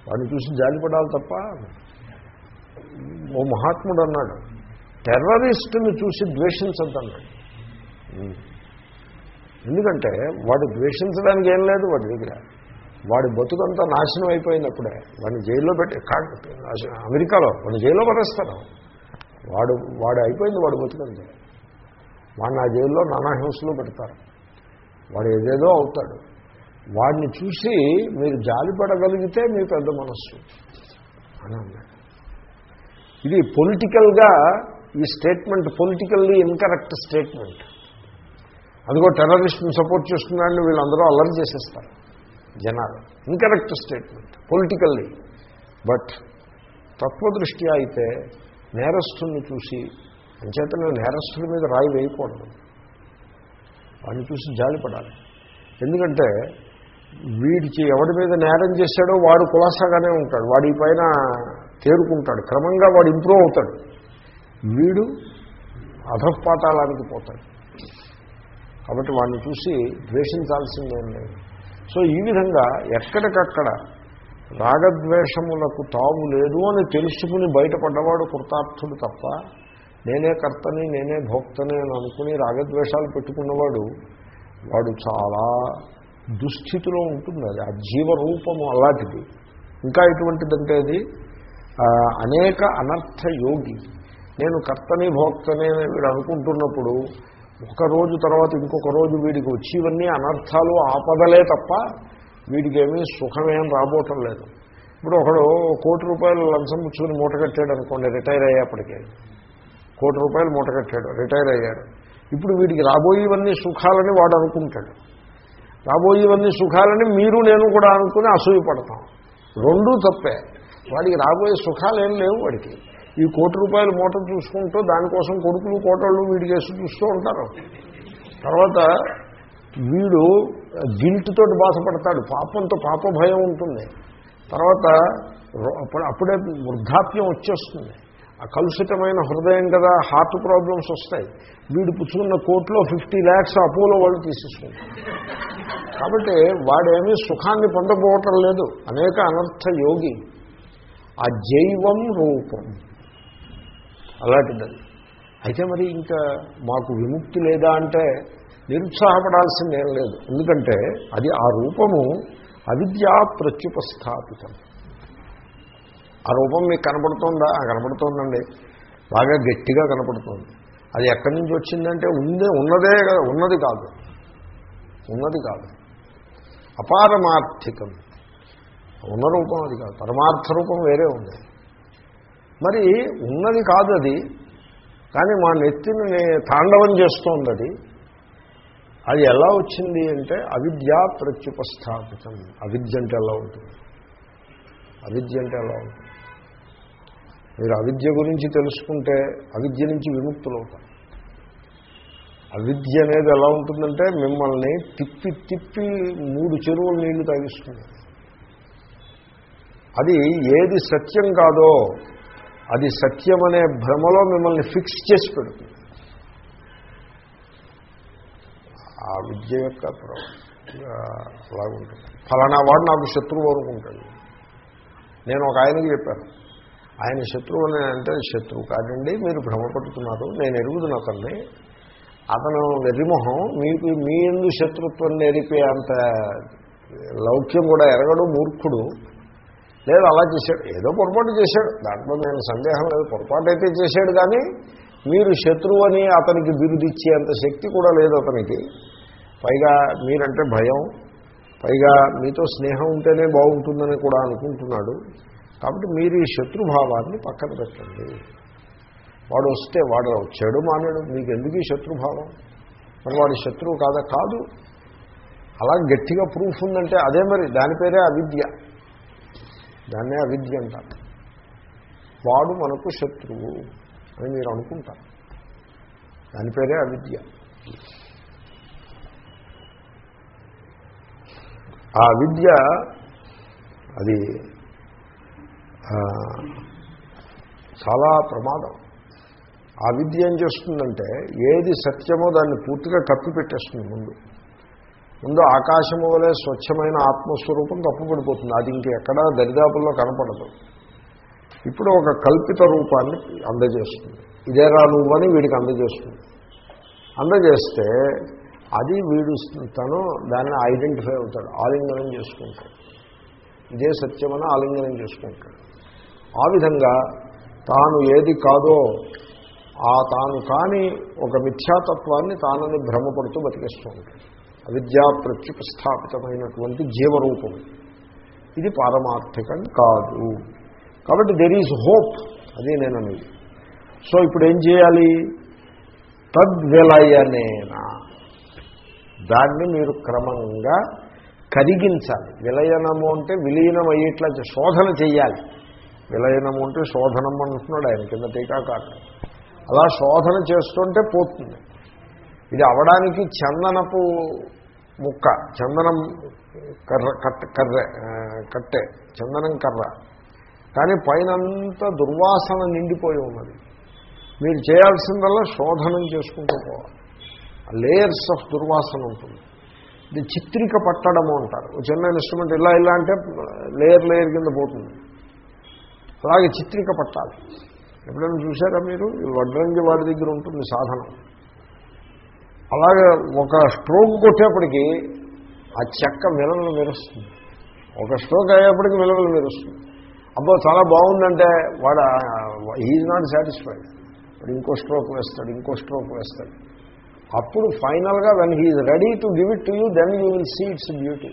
Speaker 1: వాడిని చూసి జాలిపడాలి తప్ప ఓ మహాత్ముడు అన్నాడు టెర్రరిస్టుని చూసి ద్వేషించద్దన్నాడు. ఎందుకంటే వాడు ద్వేషించడానికి ఏం లేదు వాడి దగ్గర. వాడి బతుకంతా నాశనం అయిపోయినప్పుడే వాడిని జైల్లో పెట్టి అమెరికాలో వాడిని జైల్లో పడేస్తారు. వాడు వాడు అయిపోయింది వాడు బతుకంతా. వాడిని ఆ జైల్లో నానా హింసలు పెడతారు. వాడు ఏదేదో అవుతాడు. వాడిని చూసి మీరు జాలిపడగలిగితే మీ పెద్ద మనస్సు అని అన్నాడు. ఇది పొలిటికల్గా ఈ స్టేట్మెంట్ పొలిటికల్లీ ఇన్కరెక్ట్ స్టేట్మెంట్. అదిగో టెర్రరిస్ట్ని సపోర్ట్ చేస్తున్నాడని వీళ్ళందరూ అల్లరి చేసేస్తారు జనాలు. Incorrect statement politically. బట్ తత్వదృష్ట్యా అయితే నేరస్తుని చూసి అంచేతనే నేరస్తుల మీద రాయి వేయకూడదు. వాడిని చూసి జాలిపడాలి. ఎందుకంటే వీడికి ఎవడి మీద నేరం చేశాడో వాడు కులాసాగానే ఉంటాడు. వాడి పైన తేరుకుంటాడు. క్రమంగా వాడు ఇంప్రూవ్ అవుతాడు. వీడు అధపాతాళానికి పోతాడు. కాబట్టి వాడిని చూసి ద్వేషించాల్సిందేం లేదు సో ఈ విధంగా ఎక్కడికక్కడ రాగద్వేషములకు తావు లేదు అని తెలుసుకుని బయటపడ్డవాడు కృతార్థుడు తప్ప నేనే కర్తని నేనే భోక్తని అని అనుకుని రాగద్వేషాలు పెట్టుకున్నవాడు వాడు చాలా దుస్థితిలో ఉంటుంది అది ఆ జీవరూపము అలాంటిది. ఇంకా ఎటువంటిదంటే అది అనేక అనర్థ యోగి. నేను కర్తని భోక్తనే వీడు అనుకుంటున్నప్పుడు ఒక రోజు తర్వాత ఇంకొక రోజు వీడికి వచ్చి ఇవన్నీ అనర్థాలు ఆపదలే తప్ప వీడికేమీ సుఖమేం రాబోటం లేదు. ఇప్పుడు ఒకడు కోటి రూపాయలు లంచం పుచ్చుకుని మూట కట్టాడు అనుకోండి రిటైర్ అయ్యేప్పటికే. కోటి రూపాయలు మూట కట్టాడు రిటైర్ అయ్యాడు. ఇప్పుడు వీడికి రాబోయేవన్నీ సుఖాలని వాడు అనుకుంటాడు. రాబోయేవన్నీ సుఖాలని మీరు నేను కూడా అనుకుని అసూయపడతాం. రెండూ తప్పే. వాడికి రాబోయే సుఖాలు ఏం లేవు వాడికి. ఈ కోటి రూపాయల మూట చూసుకుంటూ దానికోసం కొడుకులు కోటళ్ళు వీడి చేసి చూస్తూ ఉంటారు. తర్వాత వీడు గిల్ట్తో బాధపడతాడు. పాపంతో పాప భయం ఉంటుంది. తర్వాత అప్పుడు- అప్పుడే వృద్ధాప్యం వచ్చేస్తుంది. కలుషితమైన హృదయం కదా హార్ట్ ప్రాబ్లమ్స్ వస్తాయి. వీడు పుచ్చుకున్న కోర్టులో ఫిఫ్టీ ల్యాక్స్ అపోలో వాళ్ళు తీసేసుకుంటారు. కాబట్టి వాడేమీ సుఖాన్ని పొందబోవటం లేదు. అనేక అనర్థ యోగి. ఆ జైవం రూపం. అలాంటిది అయితే మరి ఇంకా మాకు విముక్తి లేదా అంటే నిరుత్సాహపడాల్సిందేం లేదు. ఎందుకంటే అది ఆ రూపము అవిద్యా ప్రత్యుపస్థాపితం. ఆ రూపం మీకు కనపడుతుందా? ఆ కనపడుతోందండి. బాగా గట్టిగా కనపడుతుంది. అది ఎక్కడి నుంచి వచ్చిందంటే ఉందే ఉన్నదే కదా ఉన్నది కాదు. ఉన్నది కాదు. అపారమార్థికం. ఉన్న రూపం అది కాదు. పరమార్థ రూపం వేరే ఉంది. మరి ఉన్నది కాదు అది. కానీ మా నెత్తిని తాండవం చేస్తోంది అది. అది ఎలా వచ్చింది అంటే అవిద్యా ప్రత్యుపస్థాపితం. అవిద్య అంటే ఎలా ఉంటుంది? అవిద్య అంటే ఎలా ఉంటుంది? మీరు అవిద్య గురించి తెలుసుకుంటే అవిద్య నుంచి విముక్తులవుతారు. అవిద్య అనేది ఎలా ఉంటుందంటే మిమ్మల్ని తిప్పి తిప్పి మూడు చెరువుల నీళ్ళు తాగిస్తుంది. అది ఏది సత్యం కాదో అది సత్యం అనే భ్రమలో మిమ్మల్ని ఫిక్స్ చేసి పెడుతుంది. ఆ విద్య యొక్క అలాగుంటుంది. ఫలానా వాడు నాకు శత్రువు అనుకుంటాడు. నేను ఒక ఆయనకి చెప్పాను. ఆయన శత్రువు అని అంటే శత్రువు కాదండి మీరు భ్రమపడుతున్నారు నేను ఎరుగుతున్న అతన్ని. అతను వెర్రిమొహం మీకు మీ ఎందు శత్రుత్వం నేరిపే అంత లౌక్యం కూడా ఎరగడు మూర్ఖుడు. లేదు అలా చేశాడు ఏదో పొరపాటు చేశాడు దాంట్లో నేను సందేహం లేదు పొరపాటు అయితే చేశాడు కానీ మీరు శత్రువు అని అతనికి బిరుదిచ్చే అంత శక్తి కూడా లేదు అతనికి. పైగా మీరంటే భయం పైగా మీతో స్నేహం ఉంటేనే బాగుంటుందని కూడా అనుకుంటున్నాడు. కాబట్టి మీరు ఈ శత్రుభావాన్ని పక్కన పెట్టండి. వాడు వస్తే వాడు వచ్చాడు మానేడు మీకు ఎందుకు ఈ శత్రుభావం? మరి వాడి శత్రువు కాదా? కాదు. అలా గట్టిగా ప్రూఫ్ ఉందంటే అదే మరి దాని పేరే అవిద్య. దాన్నే అవిద్య అంటారు. వాడు మనకు శత్రువు అని మీరు అనుకుంటారు. దాని పేరే అవిద్య. ఆ విద్య అది చాలా ప్రమాదం. ఆ విద్య ఏం చేస్తుందంటే ఏది సత్యమో దాన్ని పూర్తిగా కప్పిపెట్టేస్తుంది ముందు. ముందు ఆకాశము వలె స్వచ్ఛమైన ఆత్మస్వరూపం కప్పుపడిపోతుంది అది ఇంకెక్కడా దరిదాపుల్లో కనపడదు. ఇప్పుడు ఒక కల్పిత రూపాన్ని అందజేస్తుంది. ఇదేరా నువ్వని వీడికి అందజేస్తుంది. అందజేస్తే అది వీడు తను దాన్ని ఐడెంటిఫై అవుతాడు. ఆలింగనం చేసుకుంటాడు. ఇదే సత్యమని ఆలింగనం చేసుకుంటాడు. ఆ విధంగా తాను ఏది కాదో ఆ తాను కాని ఒక మిథ్యాతత్వాన్ని తానని భ్రమపడుతూ బతికేస్తూ ఉంటాడు. అవిద్యా ప్రత్యుపస్థాపితమైనటువంటి జీవరూపం. ఇది పారమార్థికం కాదు. కాబట్టి దెర్ ఈజ్ హోప్ అది నేను అనేది. సో ఇప్పుడు ఏం చేయాలి? తద్విలయనేనా. దాన్ని మీరు క్రమంగా కరిగించాలి. విలయనము అంటే విలీనం అయ్యేట్లా శోధన చేయాలి. విలయనము అంటే శోధనం అంటున్నాడు ఆయన కింద టీకాకారుడు. అలా శోధన చేస్తుంటే పోతుంది. ఇది అవడానికి చందనపు ముక్క చందనం కర్ర కట్ట కర్ర కట్టె చందనం కర్ర. కానీ పైనంతా దుర్వాసన నిండిపోయి ఉన్నది. మీరు చేయాల్సిందల్లా శోధనం చేసుకుంటూ పోవాలి. లేయర్స్ ఆఫ్ దుర్వాసన ఉంటుంది. ఇది చిత్రిక పట్టడము అంటారు. ఒక చిన్న ఇన్స్ట్రుమెంట్ ఇలా ఇలా అంటే లేయర్ లేయర్ కింద పోతుంది. అలాగే చిత్రిక పట్టాలి ఎప్పుడైనా చూసారా మీరు? వడ్రంగి వాడి దగ్గర ఉంటుంది సాధనం. అలాగే ఒక స్ట్రోక్ కొట్టేప్పటికి ఆ చెక్క విలవలు మెరుస్తుంది. ఒక స్ట్రోక్ అయ్యేప్పటికి విలవలు మెరుస్తుంది. అబ్బో చాలా బాగుందంటే వాడు ఈజ్ నాట్ సాటిస్ఫైడ్ వాడు ఇంకో స్ట్రోక్ వేస్తాడు ఇంకో స్ట్రోక్ వేస్తాడు. అప్పుడు ఫైనల్గా when he ready to give it to you then you will see its beauty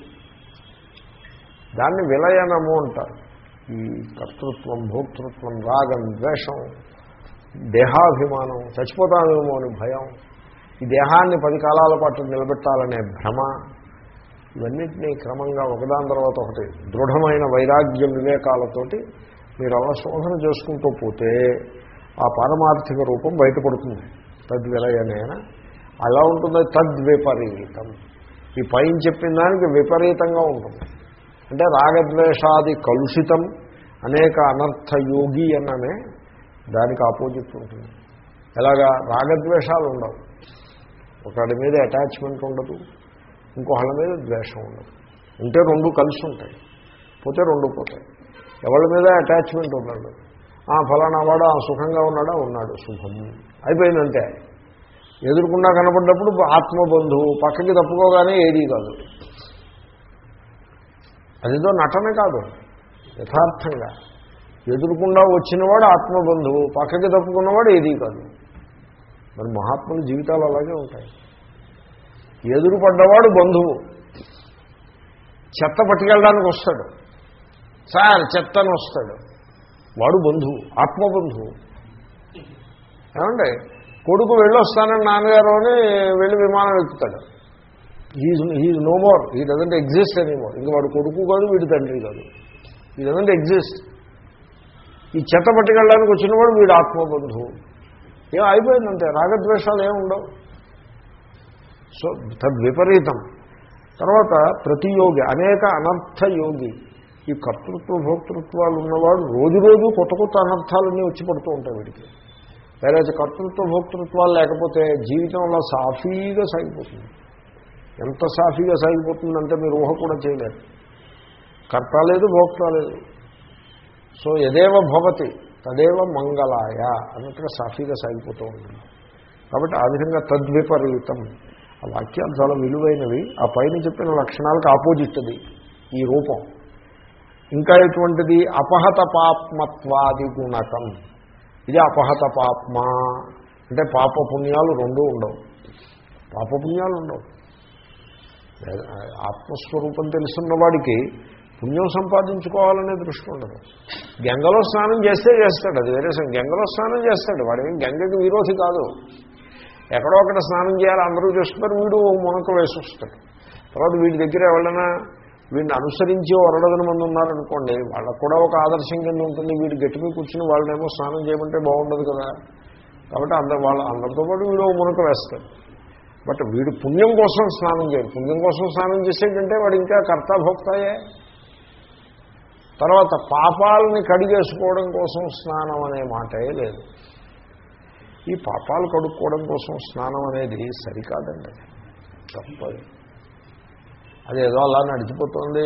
Speaker 1: దాన్ని విలయనము అంటారు. ఈ కర్తృత్వం భోక్తృత్వం రాగం ద్వేషం దేహాభిమానం చచ్చిపోతామేమో అని భయం ఈ దేహాన్ని పది కాలాల పాటు నిలబెట్టాలనే భ్రమ ఇవన్నింటినీ క్రమంగా ఒకదాని తర్వాత ఒకటి దృఢమైన వైరాగ్య వివేకాలతోటి మీరు అలా శోధన చేసుకుంటూ పోతే ఆ పారమార్థిక రూపం బయటపడుతుంది. తద్విలయనైనా అలా ఉంటుంది తద్విపరీతం. ఈ పైన చెప్పిన దానికి విపరీతంగా ఉంటుంది. అంటే రాగద్వేషాది కలుషితం అనేక అనర్థయోగి అన్ననే దానికి ఆపోజిట్ ఉంటుంది. ఎలాగా? రాగద్వేషాలు ఉండవు. ఒకటి మీద అటాచ్మెంట్ ఉండదు ఇంకొకళ్ళ మీద ద్వేషం ఉండదు. ఉంటే రెండు కలిసి ఉంటాయి పోతే రెండు పోతాయి. ఎవరి మీద అటాచ్మెంట్ ఉండదు. ఆ ఫలానా వాడు ఆ సుఖంగా ఉన్నాడా? ఉన్నాడు శుభం అయిపోయిందంటే. ఎదురుకుండా కనపడ్డప్పుడు ఆత్మబంధువు పక్కకి తప్పుకోగానే ఏది కాదు. అదేదో నటన కాదు. యథార్థంగా. ఎదురుకుండా వచ్చినవాడు ఆత్మబంధువు పక్కకి తప్పుకున్నవాడు ఏదీ కాదు. మరి మహాత్ముల జీవితాలు అలాగే ఉంటాయి. ఎదురుపడ్డవాడు బంధువు. చెత్త పట్టుకెళ్ళడానికి వస్తాడు. సార్ చెత్త అని వస్తాడు. వాడు బంధువు ఆత్మబంధువు. ఏమండి? కొడుకు వెళ్ళొస్తానని నాన్నగారు అని వెళ్ళి విమానం ఎక్కుతాడు. He's no more he doesn't exist any more ఇంక వాడు కొడుకు కాదు వీడి తండ్రి కాదు. హీ డజంట్ ఎగ్జిస్ట్ ఈ చెత్త పట్టుకెళ్ళడానికి వచ్చినవాడు వీడు ఆత్మబంధువు. ఏం అయిపోయిందంటే రాగద్వేషాలు ఏమి ఉండవు. సో తద్విపరీతం తర్వాత ప్రతి యోగి అనేక అనర్థ యోగి ఈ కర్తృత్వ భోక్తృత్వాలు ఉన్నవాడు రోజు రోజు కొత్త కొత్త అనర్థాలన్నీ వచ్చి పడుతూ ఉంటాయి వీడికి. వేరే కర్తృత్వ భోక్తృత్వాలు లేకపోతే జీవితంలో సాఫీగా సాగిపోతుంది. ఎంత సాఫీగా సాగిపోతుందంటే మీరు ఊహ కూడా చేయలేరు. కర్త లేదు భోక్త లేదు. సో ఎదేవ భవతి తదేవ మంగళాయ అన్నట్టుగా సాఫీగా సాగిపోతూ ఉంటుంది కాబట్టి ఆ విధంగా తద్విపరీతం. ఆ వాక్యాలు చాలా విలువైనవి. ఆ పైన చెప్పిన లక్షణాలకు ఆపోజిట్ అది ఈ రూపం. ఇంకా ఎటువంటిది? అపహత పాప్మత్వాది గుణకం. ఇది అపహత పాప్మ అంటే పాపపుణ్యాలు రెండూ ఉండవు. పాపపుణ్యాలు ఉండవు. ఆత్మస్వరూపం తెలుసున్న వాడికి పుణ్యం సంపాదించుకోవాలనే దృష్టి ఉండదు. గంగలో స్నానం చేస్తే చేస్తాడు అది వేరే గంగలో స్నానం చేస్తాడు వాడేం గంగకి విరోధి కాదు. ఎక్కడో అక్కడ స్నానం చేయాలి అందరూ చేస్తున్నారు వీడు మునక వేసి వస్తాడు. తర్వాత వీడి దగ్గర ఎవరైనా వీడిని అనుసరించి వరడదని మంది ఉన్నారనుకోండి వాళ్ళకు కూడా ఒక ఆదర్శం కింద ఉంటుంది వీడు గట్టిమి కూర్చుని వాళ్ళనేమో స్నానం చేయమంటే బాగుండదు కదా. కాబట్టి అందరు వాళ్ళ అందరితో పాటు వీడు ఓ మునక వేస్తాడు. బట్ వీడు పుణ్యం కోసం స్నానం చేయడు పుణ్యం కోసం స్నానం చేసేటంటే వాడు ఇంకా కర్తాభోక్తాయే. తర్వాత పాపాలని కడిగేసుకోవడం కోసం స్నానం అనే మాటే లేదు. ఈ పాపాలు కడుక్కోవడం కోసం స్నానం అనేది సరికాదండి. తప్పది. అదేదో అలా నడిచిపోతుంది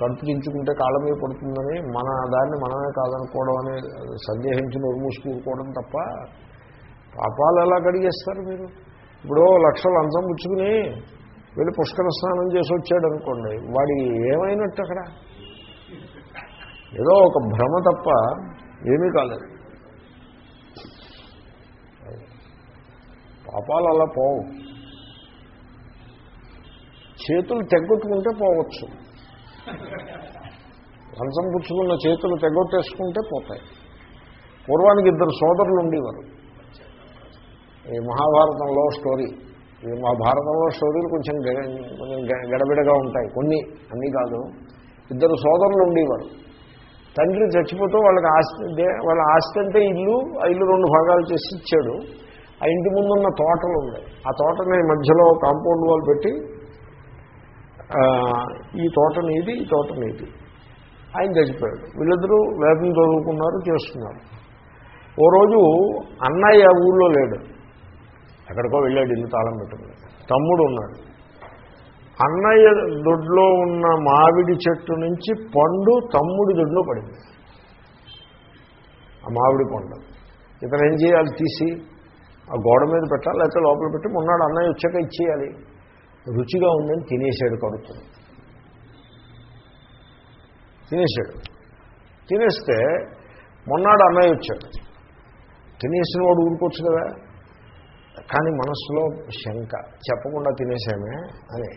Speaker 1: కడుపు చించుకుంటే కాళ్ళ మీద పడుతుందని మన దాన్ని మనమే కాదనుకోవడం అని సందేహించి నోరు మూసుకూరుకోవడం తప్ప పాపాలు ఎలా కడిగేస్తారు మీరు? ఇప్పుడు లక్షలు అంతం పుచ్చుకుని వెళ్ళి పుష్కర స్నానం చేసి వచ్చాడు అనుకోండి వాడి ఏమైనట్టు అక్కడ? ఏదో ఒక భ్రమ తప్ప ఏమీ కాలేదు. పాపాలు అలా పోవు. చేతులు తెగ్గొట్టుకుంటే పోవచ్చు. లంచం పుచ్చుకున్న చేతులు తెగొట్టేసుకుంటే పోతాయి. పూర్వానికి ఇద్దరు సోదరులు ఉండేవారు. ఈ మహాభారతంలో స్టోరీ. ఈ మా భారతంలో స్టోరీలు కొంచెం కొంచెం గ- గడబిడగా ఉంటాయి. కొన్ని అన్నీ కాదు. ఇద్దరు సోదరులు ఉండేవారు. తండ్రి చచ్చిపోతూ వాళ్ళకి ఆస్తి వాళ్ళ ఆస్తి అంటే ఇల్లు ఆ ఇల్లు రెండు భాగాలు చేసి ఇచ్చాడు. ఆ ఇంటి ముందున్న తోటలు ఉన్నాయి. ఆ తోటని మధ్యలో కాంపౌండ్ వాల్ పెట్టి ఈ తోట నీది ఈ తోట నీది. ఆయన చచ్చిపోయాడు. వీళ్ళిద్దరూ వేదం చదువుకున్నారు చేస్తున్నారు. ఓ రోజు అన్నయ్య ఊళ్ళో లేడు. ఎక్కడికో వెళ్ళాడు ఇల్లు తాళం పెట్టుకుని. తమ్ముడు ఉన్నాడు అన్నయ్య దొడ్లో ఉన్న మామిడి చెట్టు నుంచి పండు తమ్ముడి దొడ్లో పడింది. ఆ మామిడి పండు. ఇతను ఏం చేయాలి? తీసి ఆ గోడ మీద పెట్టాలి లేకపోతే లోపల పెట్టి మొన్నాడు అన్నయ్య వచ్చాక ఇచ్చేయాలి. రుచిగా ఉందని తినేశాడు కడుపుని తినేశాడు. తినేస్తే మొన్నాడు అన్నయ్య వచ్చాడు. తినేసిన వాడు ఊరుకోవచ్చు కదా? కానీ మనస్సులో శంక చెప్పకుండా తినేసామే అని.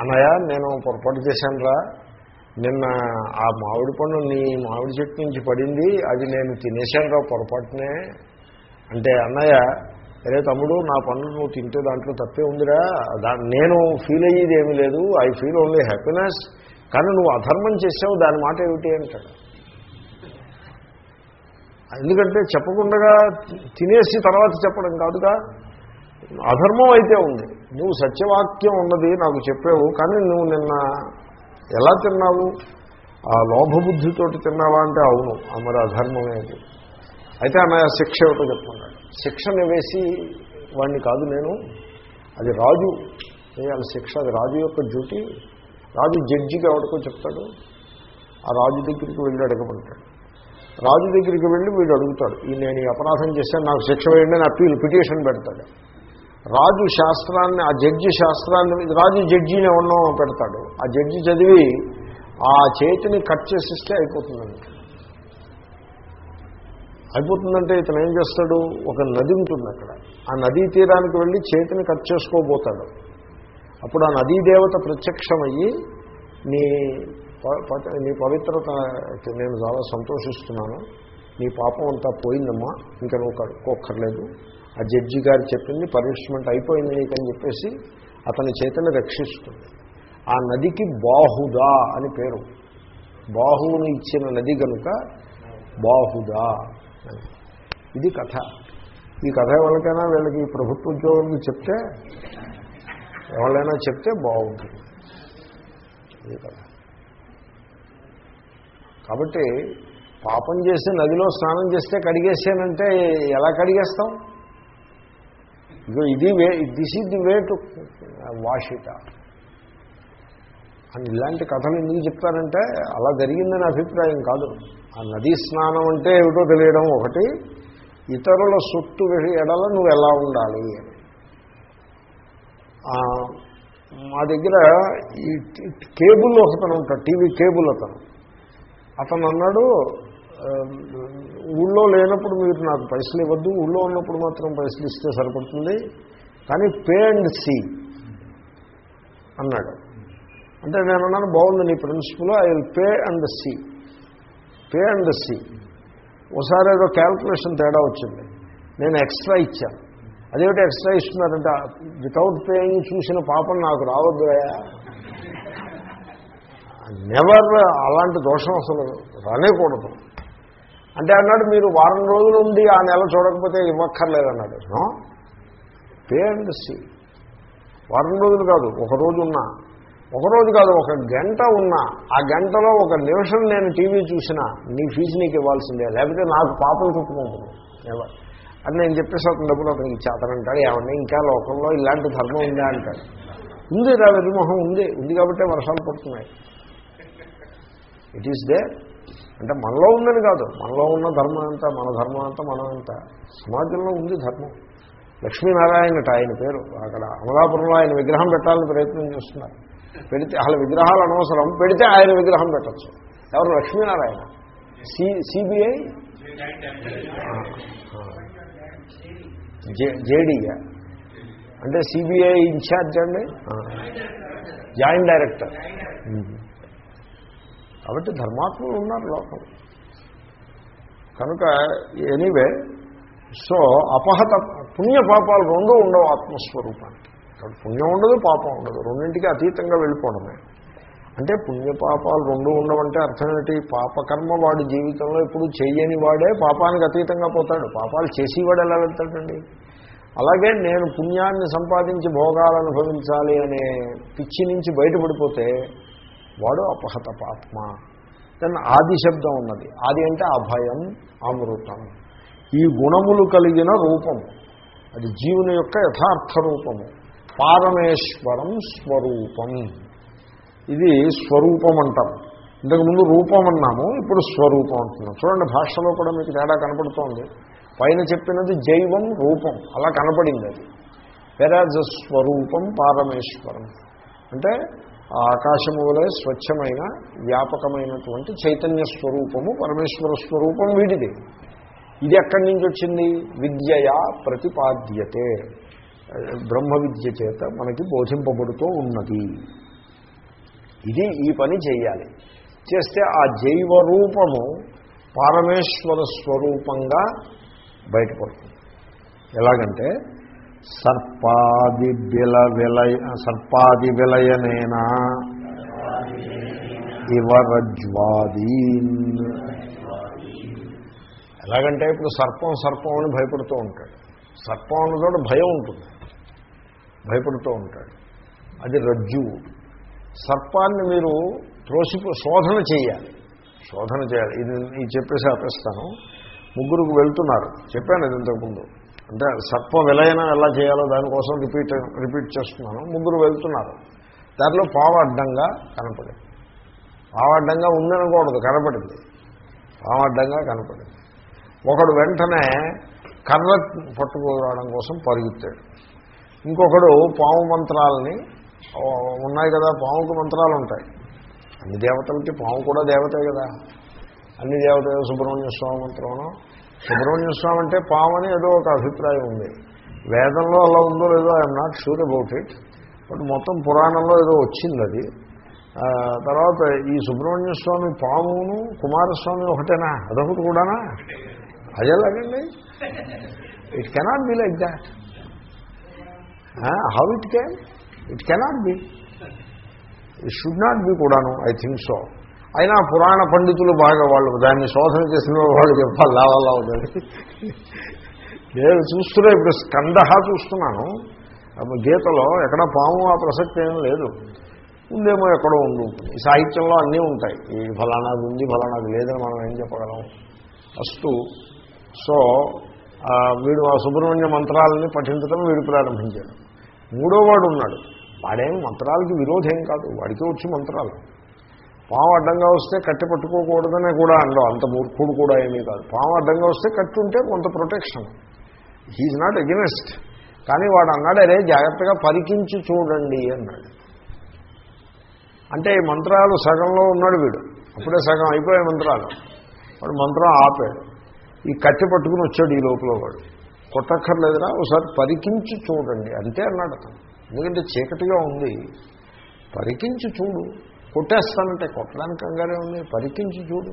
Speaker 1: అన్నయ్య నేను పొరపాటు చేశానురా. నిన్న ఆ మామిడి పండు నీ మామిడి చెట్టు నుంచి పడింది అది నేను తినేశానురా పొరపాటునే. అంటే అన్నయ్య అరే తమ్ముడు నా పండు నువ్వు తింటే దాంట్లో తప్పే ఉందిరా. దా నేను ఫీల్ అయ్యేది ఏమీ లేదు. I feel only happiness. కానీ నువ్వు అధర్మం చేసావు దాని మాట ఏమిటి? అంటాడు. ఎందుకంటే చెప్పకుండా తినేసి తర్వాత చెప్పడం కాదుగా. అధర్మం అయితే ఉంది. నువ్వు సత్యవాక్యం ఉన్నది నాకు చెప్పావు కానీ నువ్వు నిన్న ఎలా తిన్నావు? ఆ లోభబుద్ధితోటి తిన్నావా అంటే అవును మరి అధర్మమే అది. అయితే అన్నయ్య శిక్ష ఏమిటో చెప్పుకున్నాడు శిక్షను వేసి వాడిని కాదు నేను అది రాజు. చేయాలి శిక్ష అది రాజు యొక్క డ్యూటీ. రాజు జడ్జికి ఎవరికో చెప్తాడు. ఆ రాజు దగ్గరికి వెళ్ళి అడగమంటాడు. రాజు దగ్గరికి వెళ్ళి వీడు అడుగుతాడు ఈ నేను ఈ అపరాధం చేశాను నాకు శిక్ష వేయండి అని అప్పీల్ పిటిషన్ పెడతాడు. రాజు శాస్త్రాన్ని ఆ జడ్జి శాస్త్రాన్ని రాజు జడ్జిని ఎవరినో పెడతాడు. ఆ జడ్జి చదివి ఆ చేతిని కట్ చేసిస్తే అయిపోతుందండి. అయిపోతుందంటే ఇతను ఏం చేస్తాడు? ఒక నది ఉంటుంది అక్కడ. ఆ నదీ తీరానికి వెళ్ళి చేతిని కట్ చేసుకోబోతాడు. అప్పుడు ఆ నదీ దేవత ప్రత్యక్షమయ్యి నీ నీ పవిత్రత నేను చాలా సంతోషిస్తున్నాను. నీ పాపం అంతా పోయిందమ్మా. ఇంకా నువ్వు కడుక్కోక్కర్లేదు ఆ జడ్జి గారు చెప్పింది పనిష్మెంట్ అయిపోయింది నీకని చెప్పేసి అతని చేతిని రక్షిస్తుంది. ఆ నదికి బాహుదా అని పేరు. బాహువుని ఇచ్చిన నది కనుక బాహుదా ఇది కథ. ఈ కథ ఎవరికైనా వీళ్ళకి ప్రభుత్వ ఉద్యోగులకు చెప్తే ఎవరైనా చెప్తే బాగుంటుంది. ఇది కథ. కాబట్టి పాపం చేసి నదిలో స్నానం చేస్తే కడిగేసానంటే ఎలా కడిగేస్తాం? ఇగో ఇది way this is the way to wash it అని ఇలాంటి కథలు ఎందుకు చెప్తారంటే అలా జరిగిందని అభిప్రాయం కాదు. ఆ నదీ స్నానం అంటే ఏమిటో తెలియడం ఒకటి. ఇతరుల సొత్తు ఎడల నువ్వు ఎలా ఉండాలి అని. మా దగ్గర ఈ కేబుల్ ఒకతను ఉంటాడు టీవీ కేబుల్ అతను. అతను అన్నాడు ఊళ్ళో లేనప్పుడు మీరు నాకు పైసలు ఇవ్వద్దు ఊళ్ళో ఉన్నప్పుడు మాత్రం పైసలు ఇస్తే సరిపడుతుంది. కానీ పే అండ్ సీ అన్నాడు. అంటే నేను అన్నాను బాగుంది నీ principle I will pay and see. Pay and see. ఒకసారి ఏదో క్యాల్కులేషన్ తేడా వచ్చింది. నేను ఎక్స్ట్రా ఇచ్చాను. అదేమిటి ఎక్స్ట్రా ఇస్తున్నారంటే వితౌట్ పేయింగ్ చూసిన పాపం నాకు రావద్దు నెవర్ అలాంటి దోషం అసలు రానేకూడదు. అంటే అన్నాడు మీరు వారం రోజులు ఉండి ఆ నెల చూడకపోతే ఇవ్వక్కర్లేదన్నాడు. అన్నాడు పే అండ్ సి. వారం రోజులు కాదు ఒక రోజు ఉన్నా. ఒక రోజు కాదు ఒక గంట ఉన్నా. ఆ గంటలో ఒక నిమిషం నేను టీవీ చూసినా నీ ఫీజు నీకు ఇవ్వాల్సిందే లేకపోతే నాకు పాపం చుట్టుకుంటుంది ఎవరు అని నేను చెప్పేసి అతను డబ్బులు అతనికి చేతనంటాడు ఏమన్నా ఇంకా లోకంలో ఇలాంటి ధర్మం ఉందా? అంటాడు. ఉంది రా వెరిమొహం ఉంది ఉంది కాబట్టే వర్షాలు పడుతున్నాయి. ఇట్ ఈస్ దే అంటే మనలో ఉందని కాదు. మనలో ఉన్న ధర్మం అంతా మన ధర్మం అంతా మనం అంతా. సమాజంలో ఉంది ధర్మం. లక్ష్మీనారాయణట ఆయన పేరు. అక్కడ అమలాపురంలో ఆయన విగ్రహం పెట్టాలని ప్రయత్నం చేస్తున్నారు. పెడితే అసలు విగ్రహాలు అనవసరం. పెడితే ఆయన విగ్రహం పెట్టచ్చు. ఎవరు? లక్ష్మీనారాయణ. C CBI? జేడీగా అంటే సిబిఐ ఇన్ఛార్జ్ అండి? Joint director. కాబట్టి ధర్మాత్ములు ఉన్నారు లోకం. కనుక ఎనీవే సో అపహత పుణ్య పాపాలు రెండూ ఉండవు ఆత్మస్వరూపానికి. కాబట్టి పుణ్యం ఉండదు పాపం ఉండదు. రెండింటికి అతీతంగా వెళ్ళిపోవడమే. అంటే పుణ్యపాపాలు రెండు ఉండవంటే అర్థం ఏమిటి పాపకర్మ వాడి జీవితంలో ఇప్పుడు చేయని వాడే పాపానికి అతీతంగా పోతాడు. పాపాలు చేసేవాడు ఎలా వెళ్తాడండి? అలాగే నేను పుణ్యాన్ని సంపాదించి భోగాలు అనుభవించాలి అనే పిచ్చి నుంచి బయటపడిపోతే వాడు అపహత పాత్మ దెన్ ఆది శబ్దం ఉన్నది. ఆది అంటే అభయం అమృతం. ఈ గుణములు కలిగిన రూపము అది జీవుని యొక్క యథార్థ రూపము. పారమేశ్వరం స్వరూపం. ఇది స్వరూపం అంటాం ఇంతకుముందు రూపం అన్నాము ఇప్పుడు స్వరూపం అంటున్నాం. చూడండి భాషలో కూడా మీకు తేడా కనపడుతోంది. పైన చెప్పినది జైవం రూపం. అలా కనపడింది అది. వెరాజ్ స్వరూపం పారమేశ్వరం. అంటే ఆ ఆకాశము వలె స్వచ్ఛమైన వ్యాపకమైనటువంటి చైతన్య స్వరూపము పరమేశ్వర స్వరూపం వీటిది. ఇది ఎక్కడి నుంచి వచ్చింది? విద్యయా ప్రతిపాద్యతే. బ్రహ్మ విద్య చేత మనకి బోధింపబడుతూ ఉన్నది. ఇది ఈ పని చేయాలి. చేస్తే ఆ జైవ రూపము పారమేశ్వర స్వరూపంగా బయటపడుతుంది. ఎలాగంటే సర్పాది బిల విలయ సర్పాది విలయనేనా ఇవరజ్వాదీన్. ఎలాగంటే ఇప్పుడు సర్పం సర్పం అని భయపడుతూ ఉంటాడు. సర్పం అన్నతోటి భయం ఉంటుంది. భయపడుతూ ఉంటాడు. అది రజ్జువు సర్పాన్ని మీరు త్రోసి శోధన చేయాలి శోధన చేయాలి. ఇది ఇది చెప్పేసి ఆపేస్తాను. ముగ్గురుకు వెళ్తున్నారు. చెప్పాను ఇది ఇంతకుముందు. అంటే సర్ప విలయనం ఎలా చేయాలో దానికోసం రిపీట్ రిపీట్ చేస్తున్నాను. ముగ్గురు వెళ్తున్నారు. దాంట్లో పావు అడ్డంగా కనపడింది. పావు అడ్డంగా ఉందనకూడదు కనపడింది. పావు అడ్డంగా కనపడింది. ఒకడు వెంటనే కర్ర పట్టుకోవడం కోసం పరుగుతాడు ఇంకొకడు పాము మంత్రాలని ఉన్నాయి కదా పాముకు మంత్రాలు ఉంటాయి. అన్ని దేవతలకి పాము కూడా దేవతే కదా. అన్ని దేవత సుబ్రహ్మణ్య స్వామి మంత్రమను? సుబ్రహ్మణ్య స్వామి అంటే పాము అని ఏదో ఒక అభిప్రాయం ఉంది. వేదంలో అలా ఉందో లేదో I'm not sure about it but మొత్తం పురాణంలో ఏదో వచ్చింది అది. తర్వాత ఈ సుబ్రహ్మణ్య స్వామి పామును కుమారస్వామి ఒకటేనా? అదొకటి కూడానా? అదేలాగండి. It cannot be like that how it can it cannot be it should not be కూడాను ఐ థింక్ సో అయినా పురాణ పండితులు బాగా వాళ్ళు దాన్ని శోధన చేసిన వాళ్ళు చెప్పాలి లావాలా ఉందని నేను చూస్తున్నా ఇప్పుడు స్కందహా చూస్తున్నాను. గీతలో ఎక్కడ పాము ఆ ప్రసక్తి ఏం లేదు. ఉందేమో ఎక్కడో ఉండు ఈ సాహిత్యంలో అన్నీ ఉంటాయి. ఈ ఫలానాది ఉంది ఫలానాది లేదని మనం ఏం చెప్పగలం? ఫస్ట్ సో వీడు ఆ సుబ్రహ్మణ్య మంత్రాలని పఠించడం వీడు ప్రారంభించాడు. మూడో వాడు ఉన్నాడు. వాడేం మంత్రాలకి విరోధం కాదు. వాడికే వచ్చి మంత్రాలు. పాము అడ్డంగా వస్తే కట్టి పట్టుకోకూడదనే కూడా అండవు అంత మూర్ఖుడు కూడా ఏమీ కాదు. పాము అడ్డంగా వస్తే కట్టుంటే కొంత ప్రొటెక్షన్ హీఈ్ నాట్ ఎగెనెస్ట్ కానీ వాడు అన్నాడు అరే జాగ్రత్తగా పరికించి చూడండి అన్నాడు. అంటే ఈ మంత్రాలు సగంలో ఉన్నాడు వీడు. అప్పుడే సగం అయిపోయాయి మంత్రాలు. వాడు మంత్రం ఆపాడు. ఈ కట్టి పట్టుకుని వచ్చాడు ఈ లోపల వాడు. కొట్టక్కర్లేదురా ఒకసారి పరికించి చూడండి అంతే అన్నాడు అతను. ఎందుకంటే చీకటిగా ఉంది. పరికించి చూడు కొట్టేస్తానంటే కొట్టడానికి కంగారే ఉంది. పరికించి చూడు.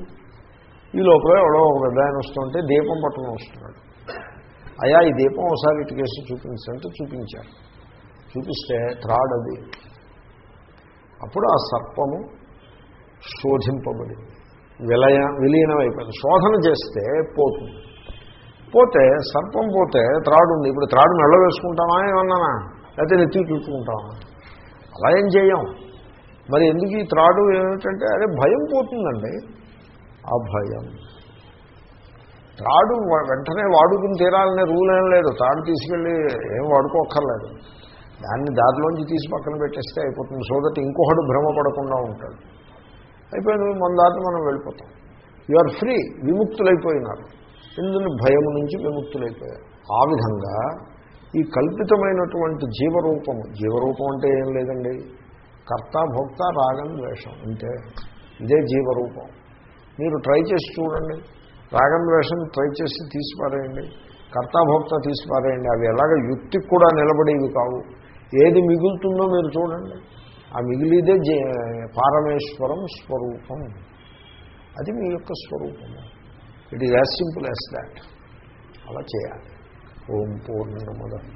Speaker 1: ఈ లోపల ఎవడో ఒక పెద్ద ఆయన వస్తుంటే దీపం పట్టుకుని వస్తున్నాడు. అయా ఈ దీపం ఒకసారి ఇటుకేసి చూపించంటే చూపించారు. చూపిస్తే త్రాడ్ అది. అప్పుడు ఆ సర్పము శోధింపబడింది. విలయ విలీనం అయిపోయింది శోధన చేస్తే పోతుంది. పోతే సర్పం పోతే త్రాడు ఉంది. ఇప్పుడు త్రాడు మెళ్ళ వేసుకుంటామా ఏమన్నానా? లేకపోతే నెత్తి చూసుకుంటామా అలా ఏం చేయం? మరి ఎందుకు ఈ త్రాడు ఏమిటంటే అదే భయం పోతుందండి. ఆ భయం త్రాడు వెంటనే వాడుకుని తీరాలనే రూల్ ఏం లేదు. త్రాడు తీసుకెళ్ళి ఏం వాడుకోక్కర్లేదు. దాన్ని దారిలోంచి తీసి పక్కన పెట్టేస్తే అయిపోతుంది. సో దట్ ఇంకొకడు భ్రమపడకుండా ఉంటాడు. అయిపోయింది. మన దాటి మనం వెళ్ళిపోతాం. యు ఆర్ ఫ్రీ విముక్తులైపోయినారు. ఇందుని భయం నుంచి విముక్తులైపోయారు. ఆ విధంగా ఈ కల్పితమైనటువంటి జీవరూపము జీవరూపం అంటే ఏం లేదండి. కర్త భోక్త రాగం ద్వేషం అంటే ఇదే జీవరూపం. మీరు ట్రై చేసి చూడండి. రాగం ద్వేషం ట్రై చేసి తీసిపారేయండి. కర్తాభోక్త తీసిపారేయండి. అవి ఎలాగ యుక్తికి కూడా నిలబడేవి కావు. ఏది మిగులుతుందో మీరు చూడండి. ఆ మిగిలిదే పారమేశ్వరం స్వరూపం. అది మీ యొక్క స్వరూపము. It is as simple as that అలా చేయాలి. ఓం పూర్ణముద.